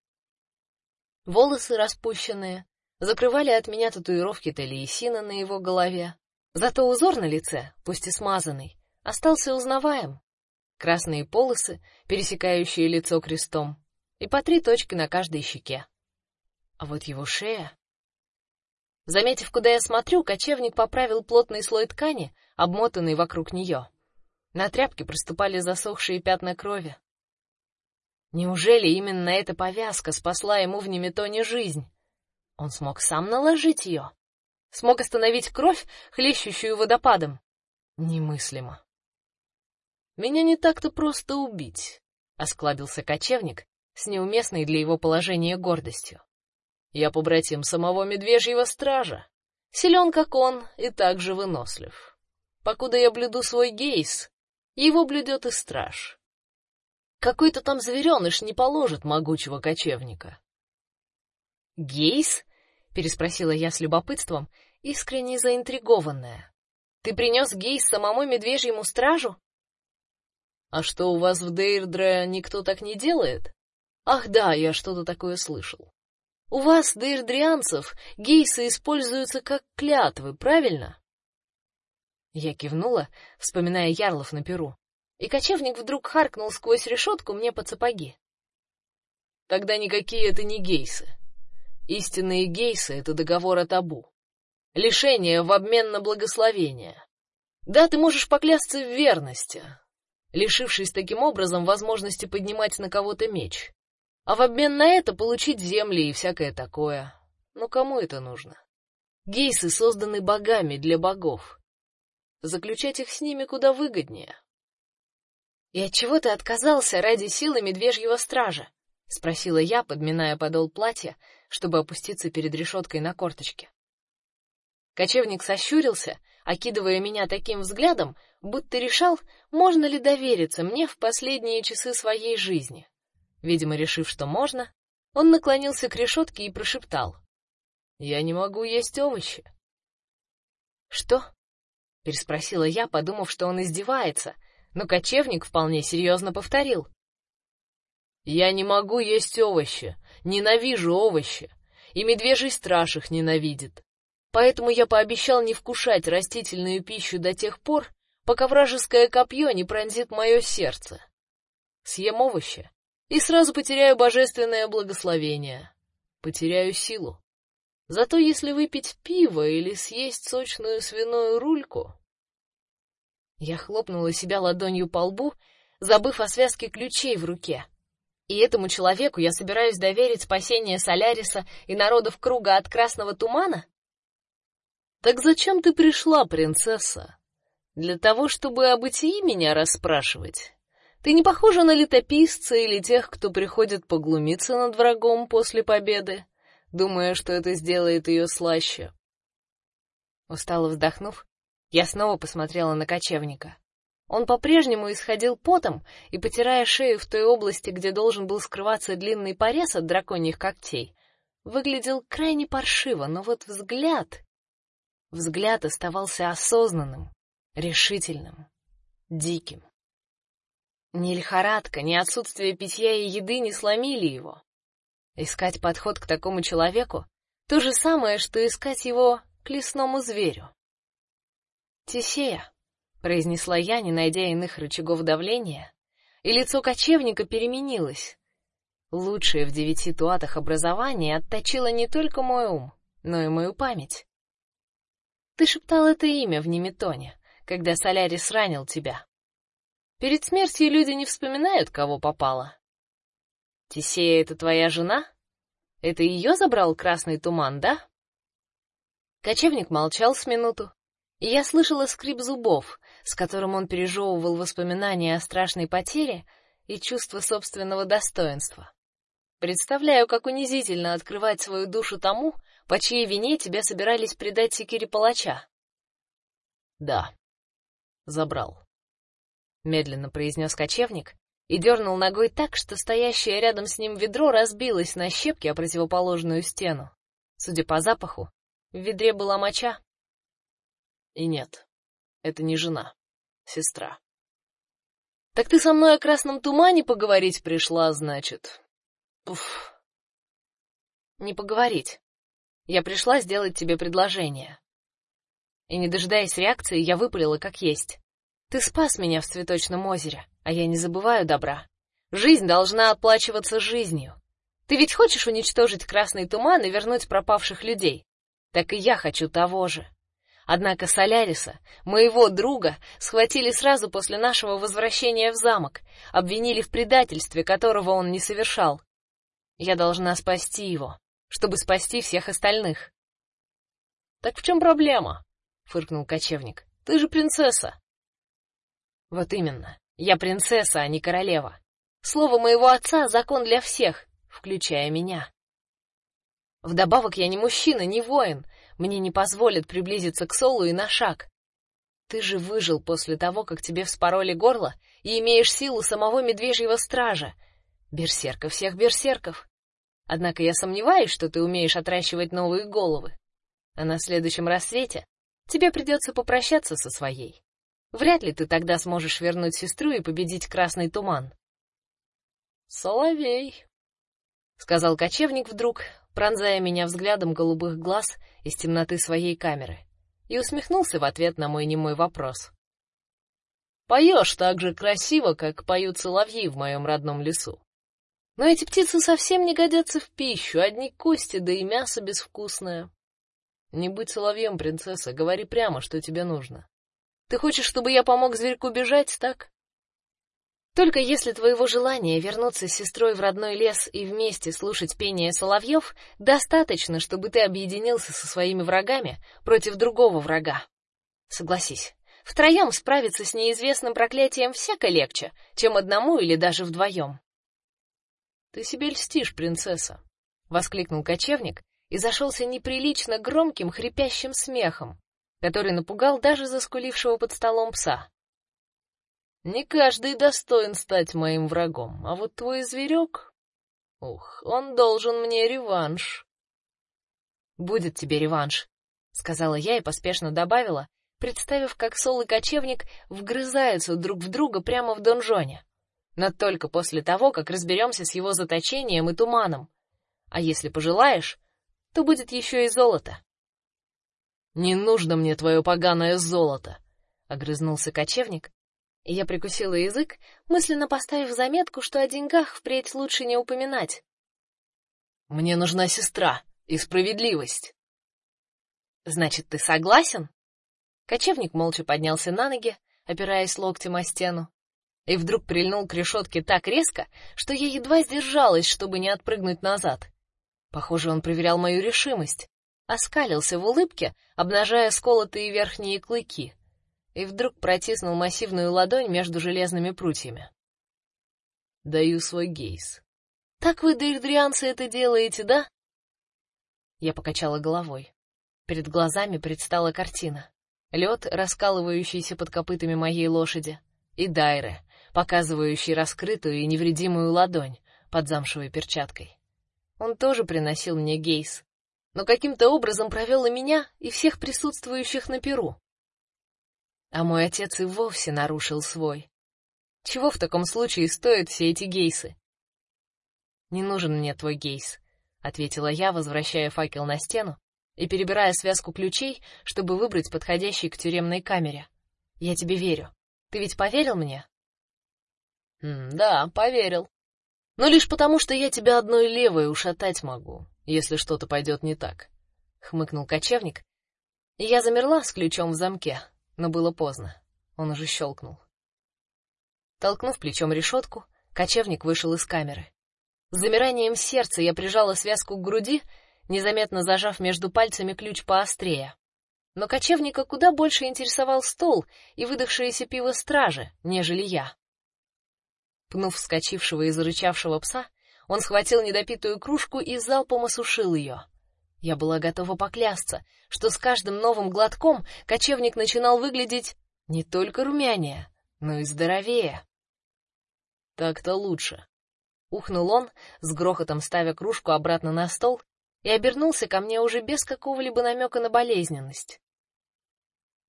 [SPEAKER 1] Волосы распущенные, закрывали от меня татуировки Талиесина на его голове. Зато узор на лице, пусть и смазанный, остался узнаваем. Красные полосы, пересекающие лицо крестом, и по три точки на каждой щеке. А вот его шея... Заметив, куда я смотрю, кочевник поправил плотный слой ткани, обмотанный вокруг нее. На тряпке проступали засохшие пятна крови. Неужели именно эта повязка спасла ему в Неметоне жизнь? Он смог сам наложить ее? Смог остановить кровь, хлещущую водопадом? Немыслимо. Меня не так-то просто убить, осклабился кочевник с неуместной для его положения гордостью. Я побратим самого медвежьего стража, силен как он и так же вынослив. Покуда я блюду свой гейс, его блюдет и страж. Какой-то там звереныш не положит могучего кочевника. Гейс? переспросила я с любопытством, искренне заинтригованная. Ты принес гейс самому медвежьему стражу? А что у вас в Дейрдре никто так не делает? Ах да, я что-то такое слышал. У вас, дейрдрианцев, гейсы используются как клятвы, правильно? Я кивнула, вспоминая ярлов на Перу, и кочевник вдруг харкнул сквозь решетку мне под сапоги. Тогда никакие это не гейсы. Истинные гейсы — это договор о табу. Лишение в обмен на благословение. Да, ты можешь поклясться в верности, лишившись таким образом возможности поднимать на кого-то меч. А в обмен на это получить земли и всякое такое. Но кому это нужно? Гейсы созданы богами для богов. Заключать их с ними куда выгоднее. И от чего ты отказался ради силы медвежьего стража? спросила я, подминая подол платья, чтобы опуститься перед решеткой на корточки. Кочевник сощурился, окидывая меня таким взглядом, будто решал, можно ли довериться мне в последние часы своей жизни. Видимо, решив, что можно, он наклонился к решетке и прошептал: "Я не могу есть овощи". "Что?" переспросила я, подумав, что он издевается, но кочевник вполне серьезно повторил: "Я не могу есть овощи, ненавижу овощи, и медвежий страж их ненавидит. Поэтому я пообещал не вкушать растительную пищу до тех пор, пока вражеское копье не пронзит мое сердце. Съем овощи и сразу потеряю божественное благословение, потеряю силу. Зато если выпить пиво или съесть сочную свиную рульку, я хлопнула себя ладонью по лбу, забыв о связке ключей в руке.
[SPEAKER 2] И этому человеку я собираюсь доверить спасение Соляриса и народов круга от красного тумана?
[SPEAKER 1] Так зачем ты пришла, принцесса? Для того, чтобы об бытии меня расспрашивать. Ты не похожа на летописца или тех, кто приходит поглумиться над врагом после победы, думая, что это сделает ее слаще.
[SPEAKER 2] Устало вздохнув, я снова посмотрела на кочевника. Он по-прежнему исходил потом и, потирая шею в той области, где должен был скрываться длинный порез от драконьих когтей, выглядел крайне паршиво, но вот взгляд... Взгляд оставался осознанным, решительным, диким. Ни лихорадка, ни отсутствие питья и еды не сломили его. Искать подход к такому человеку — то же самое, что искать его к лесному зверю. «Тесея», — произнесла я, не найдя иных рычагов давления, и лицо кочевника переменилось. Лучшее в девяти туатах образование отточило не только мой ум, но и мою память. Ты шептал это имя в Неметоне, когда Солярис ранил тебя. Перед смертью люди не вспоминают, кого попало. Тисея — это твоя жена? Это ее забрал красный туман, да? Кочевник молчал с минуту, и я слышала скрип зубов, с которым он пережевывал воспоминания о страшной потере и чувство собственного достоинства. Представляю, как унизительно открывать свою душу тому, по чьей вине тебя собирались предать секире палача.
[SPEAKER 1] Да. Забрал.
[SPEAKER 2] Медленно произнес кочевник и дернул ногой так, что стоящее рядом с ним ведро разбилось на щепки о противоположную стену. Судя по запаху, в ведре была моча.
[SPEAKER 1] И нет, это не жена, сестра.
[SPEAKER 2] Так ты со мной о красном тумане поговорить пришла, значит?
[SPEAKER 1] Пуф.
[SPEAKER 2] Не поговорить. Я пришла сделать тебе предложение. И не дожидаясь реакции, я выпалила как есть. Ты спас меня в цветочном озере, а я не забываю добра. Жизнь должна оплачиваться жизнью. Ты ведь хочешь уничтожить красный туман и вернуть пропавших людей? Так и я хочу того же. Однако Соляриса, моего друга, схватили сразу после нашего возвращения в замок, обвинили в предательстве, которого он не совершал. Я должна спасти его чтобы спасти всех остальных.
[SPEAKER 1] Так в чем проблема? фыркнул кочевник. Ты же принцесса.
[SPEAKER 2] Вот именно. Я принцесса, а не королева. Слово моего отца закон для всех, включая меня. Вдобавок я не мужчина, не воин. Мне не позволят приблизиться к Солу и на шаг. Ты же выжил после того, как тебе вспороли горло и имеешь силу самого медвежьего стража, берсерка всех берсерков. Однако я сомневаюсь, что ты умеешь отращивать новые головы. А на следующем рассвете тебе придется попрощаться со своей. Вряд ли ты тогда сможешь вернуть сестру и победить красный туман.
[SPEAKER 1] Соловей,
[SPEAKER 2] сказал кочевник вдруг, пронзая меня взглядом голубых глаз из темноты своей камеры, и усмехнулся в ответ на мой немой вопрос.
[SPEAKER 1] Поешь так же красиво, как поют соловьи в моем родном лесу. Но эти птицы совсем не годятся в пищу, одни кости, да и мясо безвкусное. Не будь соловьем, принцесса, говори прямо, что тебе нужно. Ты хочешь, чтобы я помог зверьку бежать, так?
[SPEAKER 2] Только если твоего желания вернуться с сестрой в родной лес и вместе слушать пение соловьев достаточно, чтобы ты объединился со своими врагами против другого врага. Согласись, втроем справиться с неизвестным проклятием всяко легче, чем одному или даже вдвоем.
[SPEAKER 1] Ты себе льстишь, принцесса,
[SPEAKER 2] воскликнул кочевник и зашелся неприлично громким хрипящим смехом, который напугал даже заскулившего под столом пса.
[SPEAKER 1] Не каждый достоин стать моим врагом, а вот твой зверек... Ух, он должен мне реванш.
[SPEAKER 2] Будет тебе реванш, сказала я и поспешно добавила, представив, как Сол и кочевник вгрызаются друг в друга прямо в донжоне но только после того, как разберемся с его заточением и туманом. А если пожелаешь, то будет еще и золото.
[SPEAKER 1] Не нужно мне твое поганое золото,
[SPEAKER 2] огрызнулся кочевник, я прикусила язык, мысленно поставив заметку, что о деньгах впредь лучше не упоминать.
[SPEAKER 1] Мне нужна сестра и справедливость.
[SPEAKER 2] Значит, ты согласен? Кочевник молча поднялся на ноги, опираясь локтем о стену,
[SPEAKER 1] и вдруг прильнул к решетке так резко, что я едва сдержалась, чтобы не отпрыгнуть назад. Похоже, он проверял мою решимость, оскалился в улыбке, обнажая сколотые верхние клыки, и вдруг протиснул массивную ладонь между железными прутьями. Даю свой гейс. Так вы, дейрдрианцы, это делаете, да? Я покачала головой. Перед глазами предстала картина. Лед, раскалывающийся под копытами моей лошади, и Дайре, показывающий раскрытую и невредимую ладонь под замшевой перчаткой. Он тоже приносил мне гейс, но каким-то образом провел и меня, и всех присутствующих на перу. А мой отец и вовсе нарушил свой. Чего в таком случае стоят все эти гейсы? Не нужен мне твой гейс, ответила я, возвращая факел на стену и перебирая связку ключей, чтобы выбрать подходящий к тюремной камере. Я тебе верю. Ты ведь поверил мне? Да, поверил. Но лишь потому, что я тебя одной левой ушатать могу, если что-то пойдет не так, хмыкнул кочевник. Я замерла с ключом в замке, но было поздно. Он уже щелкнул. Толкнув плечом решетку, кочевник вышел из камеры. С замиранием сердца я прижала связку к груди, незаметно зажав между пальцами ключ поострее. Но кочевника куда больше интересовал стол и выдохшееся пиво стражи, нежели я. Пнув вскочившего и зарычавшего пса, он схватил недопитую кружку и залпом осушил ее. Я была готова поклясться, что с каждым новым глотком кочевник начинал выглядеть не только румянее, но и здоровее. Так-то лучше, ухнул он, с грохотом ставя кружку обратно на стол, и обернулся ко мне уже без какого-либо намека на болезненность.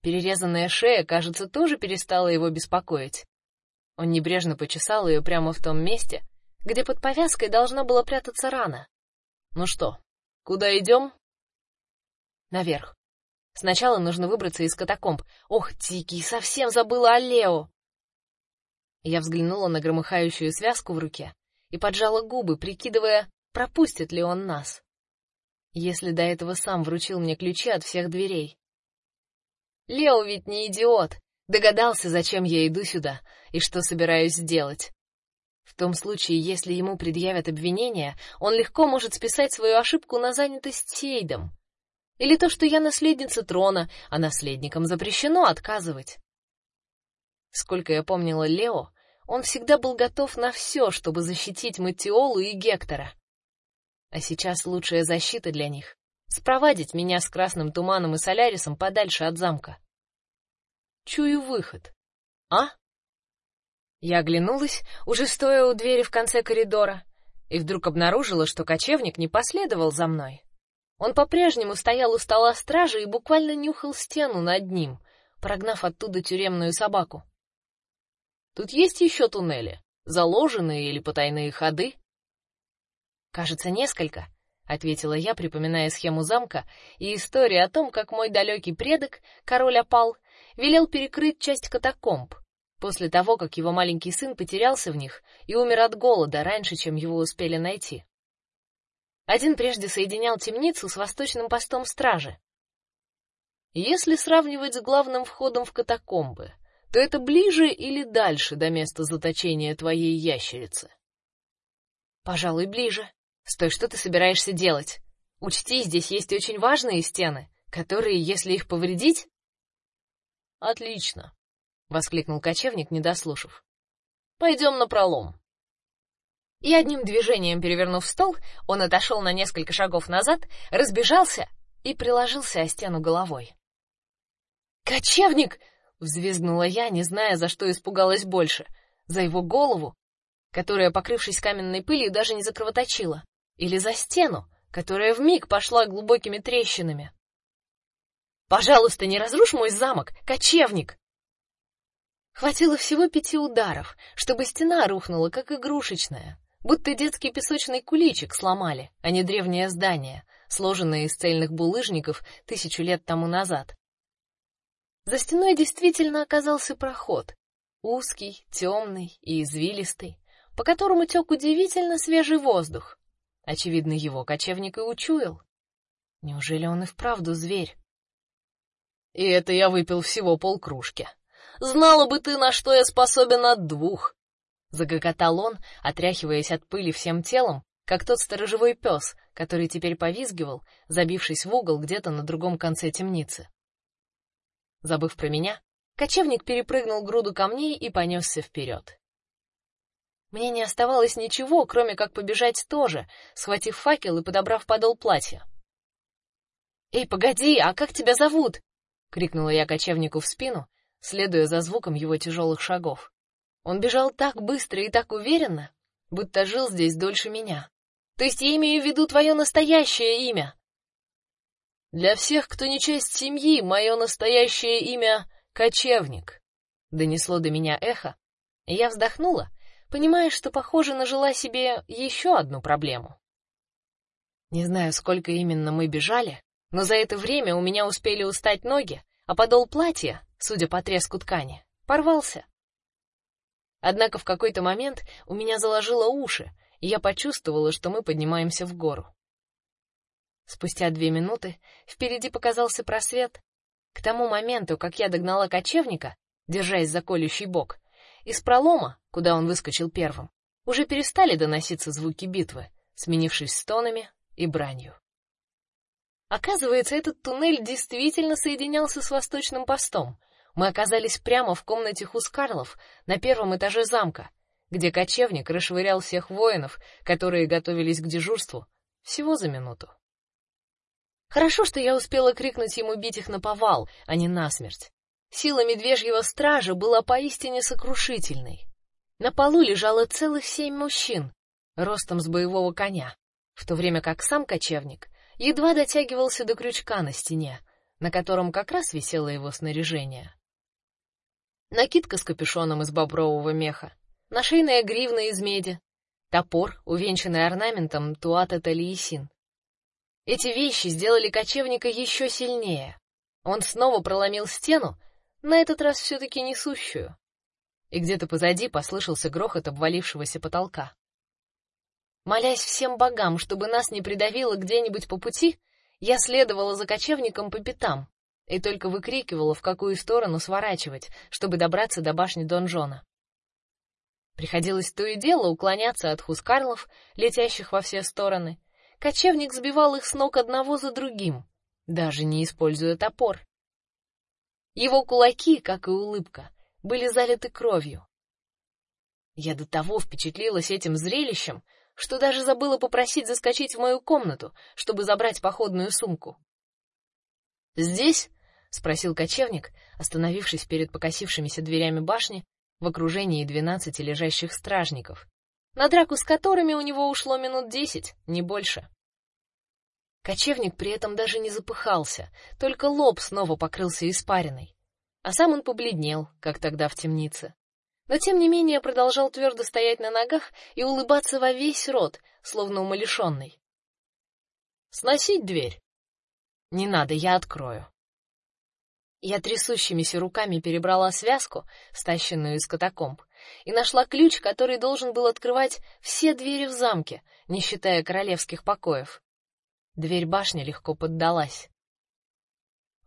[SPEAKER 1] Перерезанная шея, кажется, тоже перестала его беспокоить. Он небрежно почесал ее прямо в том месте, где под повязкой должна была прятаться рана. Ну что, куда идем? Наверх. Сначала нужно выбраться из катакомб. Ох, Тики, совсем забыла о Лео. Я взглянула на громыхающую связку в руке и поджала губы, прикидывая, пропустит ли он нас. Если до этого сам вручил мне ключи от всех дверей. Лео ведь не идиот, догадался, зачем я иду сюда и что собираюсь сделать. В том случае, если ему предъявят обвинение, он легко может списать свою ошибку на занятость Сейдом. Или то, что я наследница трона, а наследникам запрещено отказывать. Сколько я помнила Лео, он всегда был готов на все, чтобы защитить Матиолу и Гектора. А сейчас лучшая защита для них спровадить меня с красным туманом и Солярисом подальше от замка. Чую выход. А? Я оглянулась, уже стоя у двери в конце коридора, и вдруг обнаружила, что кочевник не последовал за мной. Он по-прежнему стоял у стола стражи и буквально нюхал стену над ним, прогнав оттуда тюремную собаку. Тут есть еще туннели, заложенные или потайные ходы? Кажется, несколько, ответила я, припоминая схему замка и историю о том, как мой далекий предок, король опал, велел перекрыть часть катакомб после того, как его маленький сын потерялся в них и умер от голода раньше, чем его успели найти. Один прежде соединял темницу с восточным постом стражи. Если сравнивать с главным входом в катакомбы, то это ближе или дальше до места заточения твоей ящерицы? Пожалуй, ближе. Стой, что ты собираешься делать? Учти, здесь есть очень важные стены, которые, если их повредить... Отлично, воскликнул кочевник, не дослушав. Пойдем на пролом. И одним движением перевернув стол, он отошел на несколько шагов назад, разбежался и приложился о стену головой. Кочевник! взвизгнула я, не зная, за что испугалась больше: за его голову, которая, покрывшись каменной пылью, даже не закровоточила, или за стену, которая вмиг пошла глубокими трещинами. Пожалуйста, не разрушь мой замок, кочевник. Хватило всего пяти ударов, чтобы стена рухнула как игрушечная, будто детский песочный куличик сломали, а не древнее здание, сложенное из цельных булыжников тысячу лет тому назад. За стеной действительно оказался проход, узкий, темный и извилистый, по которому тек удивительно свежий воздух. Очевидно, его кочевник и учуял. Неужели он и вправду зверь? И это я выпил всего полкружки.
[SPEAKER 2] Знала бы ты, на что я способен от двух. Загоготал он, отряхиваясь от пыли всем телом, как тот сторожевой пес, который теперь повизгивал, забившись в угол где-то на другом конце темницы. Забыв про меня, кочевник перепрыгнул груду камней и понесся вперед. Мне не оставалось ничего, кроме как побежать тоже, схватив факел и подобрав подол платья. "Эй, погоди, а как тебя зовут?" крикнула я кочевнику в спину, следуя за звуком его тяжелых шагов. Он бежал так быстро и так уверенно, будто жил здесь дольше меня. То есть я имею в виду твое настоящее имя. Для всех, кто не часть семьи, мое настоящее имя Кочевник. Донесло до меня эхо, и я вздохнула, понимая, что, похоже, нажила себе еще одну проблему. Не знаю, сколько именно мы бежали, но за это время у меня успели устать ноги, а подол платья, судя по треску ткани, порвался. Однако в какой-то момент у меня заложило уши, и я почувствовала, что мы поднимаемся в гору. Спустя две минуты впереди показался просвет. К тому моменту, как я догнала кочевника, держась за колющий бок, из пролома, куда он выскочил первым, уже перестали доноситься звуки битвы, сменившись стонами и бранью. Оказывается, этот туннель действительно соединялся с восточным постом. Мы оказались прямо в комнате Хускарлов на первом этаже замка, где кочевник расшвырял всех воинов, которые готовились к дежурству, всего за минуту. Хорошо, что я успела крикнуть ему бить их на повал, а не насмерть. Сила медвежьего стража была поистине сокрушительной. На полу лежало целых семь мужчин, ростом с боевого коня, в то время как сам кочевник едва дотягивался до крючка на стене, на котором как раз висело его снаряжение. Накидка с капюшоном из бобрового меха, нашейная гривна из меди, топор, увенчанный орнаментом туата талиесин. Эти вещи сделали кочевника еще сильнее. Он снова проломил стену, на этот раз все таки несущую. И где-то позади послышался грохот обвалившегося потолка. Молясь всем богам, чтобы нас не придавило где-нибудь по пути, я следовала за кочевником по пятам и только выкрикивала, в какую сторону сворачивать, чтобы добраться до башни донжона. Приходилось то и дело уклоняться от хускарлов, летящих во все стороны. Кочевник сбивал их с ног одного за другим, даже не используя топор. Его кулаки, как и улыбка, были залиты кровью. Я до того впечатлилась этим зрелищем, что даже забыла попросить заскочить в мою комнату, чтобы забрать походную сумку. Здесь, спросил кочевник, остановившись перед покосившимися дверями башни в окружении двенадцати лежащих стражников, на драку с которыми у него ушло минут десять, не больше. Кочевник при этом даже не запыхался, только лоб снова покрылся испариной, а сам он побледнел, как тогда в темнице но тем не менее продолжал твердо стоять на ногах и улыбаться во весь рот, словно умалишенный. Сносить дверь. Не надо, я открою. Я трясущимися руками перебрала связку, стащенную из катакомб, и нашла ключ, который должен был открывать все двери в замке, не считая королевских покоев. Дверь башни легко поддалась.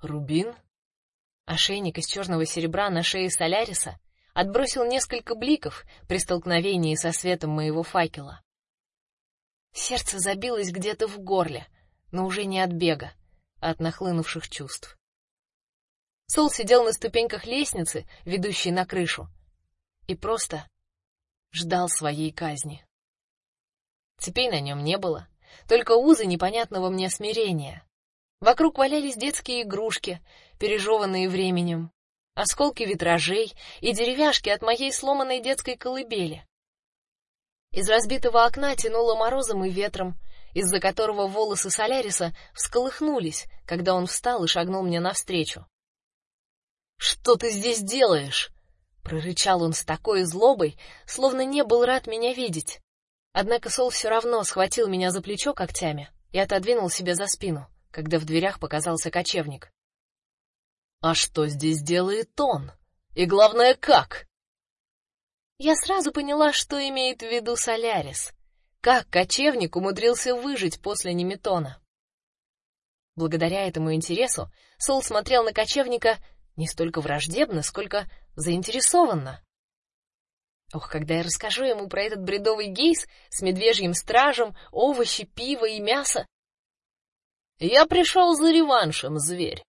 [SPEAKER 2] Рубин, ошейник из черного серебра на шее Соляриса отбросил несколько бликов при столкновении со светом моего факела. Сердце забилось где-то в горле, но уже не от бега, а от нахлынувших чувств. Сол сидел на ступеньках лестницы, ведущей на крышу, и просто ждал своей казни. Цепей на нем не было, только узы непонятного мне смирения. Вокруг валялись детские игрушки, пережеванные временем, осколки витражей и деревяшки от моей сломанной детской колыбели. Из разбитого окна тянуло морозом и ветром, из-за которого волосы Соляриса всколыхнулись, когда он встал и шагнул мне навстречу. Что ты здесь делаешь? прорычал он с такой злобой, словно не был рад меня видеть. Однако Сол все равно схватил меня за плечо когтями и отодвинул себе за спину, когда в дверях показался кочевник. А что здесь делает он? И главное, как? Я сразу поняла, что имеет в виду Солярис. Как кочевник умудрился выжить после Неметона. Благодаря этому интересу Сол смотрел на кочевника не столько враждебно, сколько заинтересованно. Ох, когда я расскажу ему про этот бредовый гейс с медвежьим стражем, овощи, пиво и мясо. Я пришел за реваншем, зверь,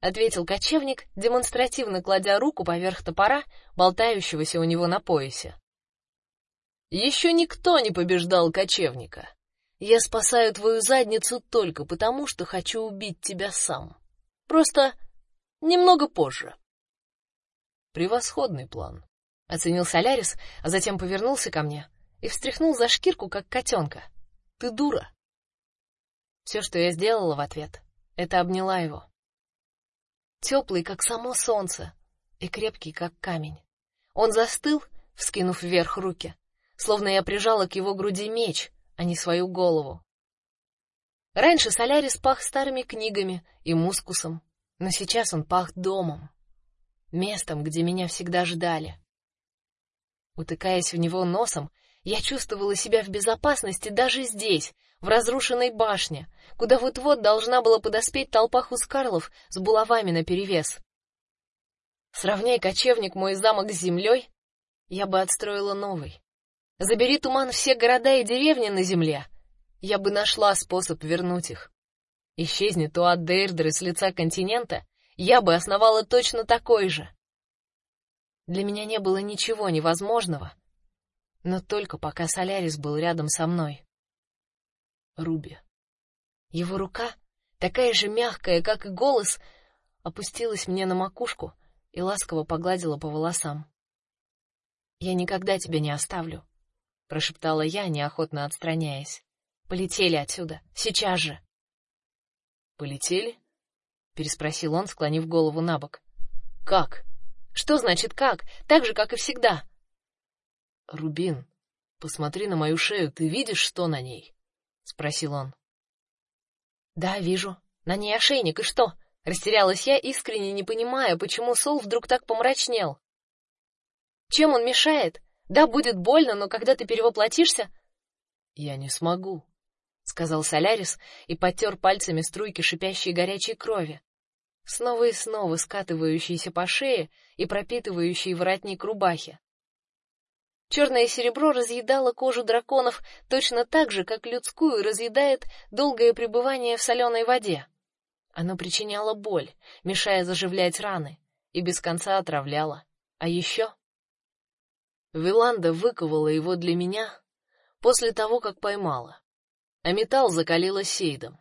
[SPEAKER 2] ответил кочевник, демонстративно кладя руку поверх топора, болтающегося у него на поясе. Еще никто не побеждал кочевника. Я спасаю твою задницу только потому, что хочу убить тебя сам. Просто немного позже. Превосходный план, оценил Солярис, а затем повернулся ко мне и встряхнул за шкирку, как котенка. Ты дура. Все, что я сделала в ответ, это обняла его. Теплый, как само солнце, и крепкий, как камень. Он застыл, вскинув вверх руки, словно я прижала к его груди меч, а не свою голову. Раньше Солярис пах старыми книгами и мускусом, но сейчас он пах домом, местом, где меня всегда ждали. Утыкаясь в него носом, я чувствовала себя в безопасности даже здесь, в разрушенной башне, куда вот-вот должна была подоспеть толпа хускарлов с булавами наперевес. Сравняй кочевник мой замок с землей, я бы отстроила новый. Забери туман все города и деревни на земле, я бы нашла способ вернуть их. Исчезнет Туат Дейрдер с лица континента, я бы основала точно такой же. Для меня не было ничего невозможного, но только пока Солярис был рядом со мной. Руби. Его рука, такая же мягкая, как и голос, опустилась мне на макушку и ласково погладила по волосам. Я никогда тебя не оставлю, прошептала я, неохотно отстраняясь. Полетели отсюда, сейчас же. Полетели? переспросил он, склонив голову набок. Как? Что значит как? Так же, как и всегда. Рубин, посмотри на мою шею, ты видишь, что на ней? спросил он. Да, вижу. На ней ошейник, и что? Растерялась я, искренне не понимая, почему Сол вдруг так помрачнел. Чем он мешает? Да, будет больно, но когда ты перевоплотишься, я не смогу, сказал Солярис и потер пальцами струйки шипящей горячей крови, снова и снова скатывающиеся по шее и пропитывающие воротник рубахи. Черное серебро разъедало кожу драконов точно так же, как людскую разъедает долгое пребывание в соленой воде. Оно причиняло боль, мешая заживлять раны, и без конца отравляло. А еще Виланда выковала его для меня после того, как поймала. А металл закалила сейдом.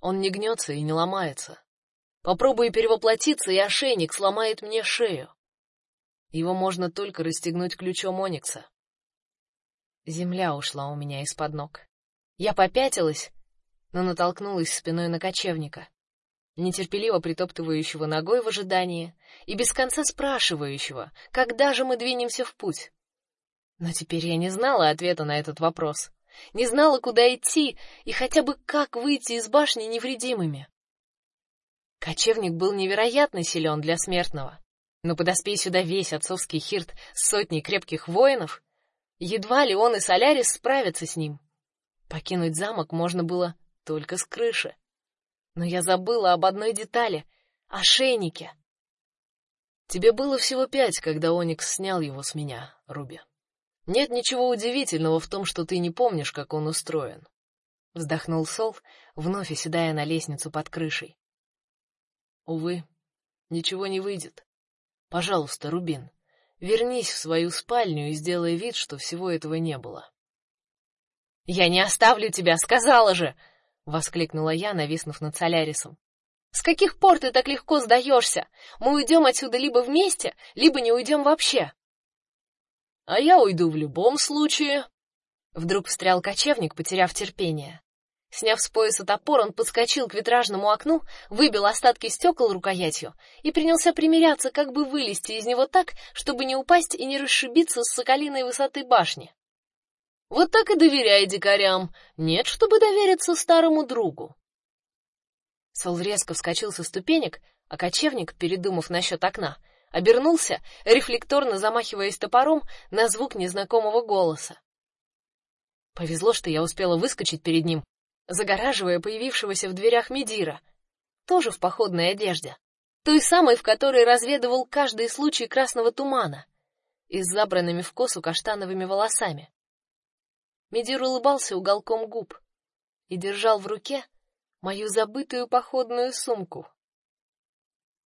[SPEAKER 2] Он не гнется и не ломается. Попробуй перевоплотиться, и ошейник сломает мне шею. Его можно только расстегнуть ключом оникса. Земля ушла у меня из-под ног. Я попятилась, но натолкнулась спиной на кочевника, нетерпеливо притоптывающего ногой в ожидании и без конца спрашивающего, когда же мы двинемся в путь. Но теперь я не знала ответа на этот вопрос, не знала, куда идти и хотя бы как выйти из башни невредимыми. Кочевник был невероятно силен для смертного. Но подоспей сюда весь отцовский хирт с сотней крепких воинов, едва ли он и Солярис справятся с ним. Покинуть замок можно было только с крыши. Но я забыла об одной детали — ошейнике. Тебе было всего пять, когда Оникс снял его с меня, Руби. Нет ничего удивительного в том, что ты не помнишь, как он устроен. Вздохнул Сол, вновь оседая на лестницу под крышей. Увы, ничего не выйдет. Пожалуйста, Рубин, вернись в свою спальню и сделай вид, что всего этого не было. Я не оставлю тебя, сказала же, воскликнула я, нависнув над Солярисом. С каких пор ты так легко сдаешься? Мы уйдем отсюда либо вместе, либо не уйдем вообще. А я уйду в любом случае. Вдруг встрял кочевник, потеряв терпение. Сняв с пояса топор, он подскочил к витражному окну, выбил остатки стекол рукоятью и принялся примиряться, как бы вылезти из него так, чтобы не упасть и не расшибиться с соколиной высоты башни. Вот так и доверяй дикарям. Нет, чтобы довериться старому другу. Сол резко вскочил со ступенек, а кочевник, передумав насчет окна, обернулся, рефлекторно замахиваясь топором на звук незнакомого голоса. Повезло, что я успела выскочить перед ним загораживая появившегося в дверях Медира, тоже в походной одежде.
[SPEAKER 1] той самой, в которой разведывал каждый случай красного тумана, и с забранными в косу каштановыми волосами. Медир улыбался уголком губ и держал в руке мою забытую походную сумку.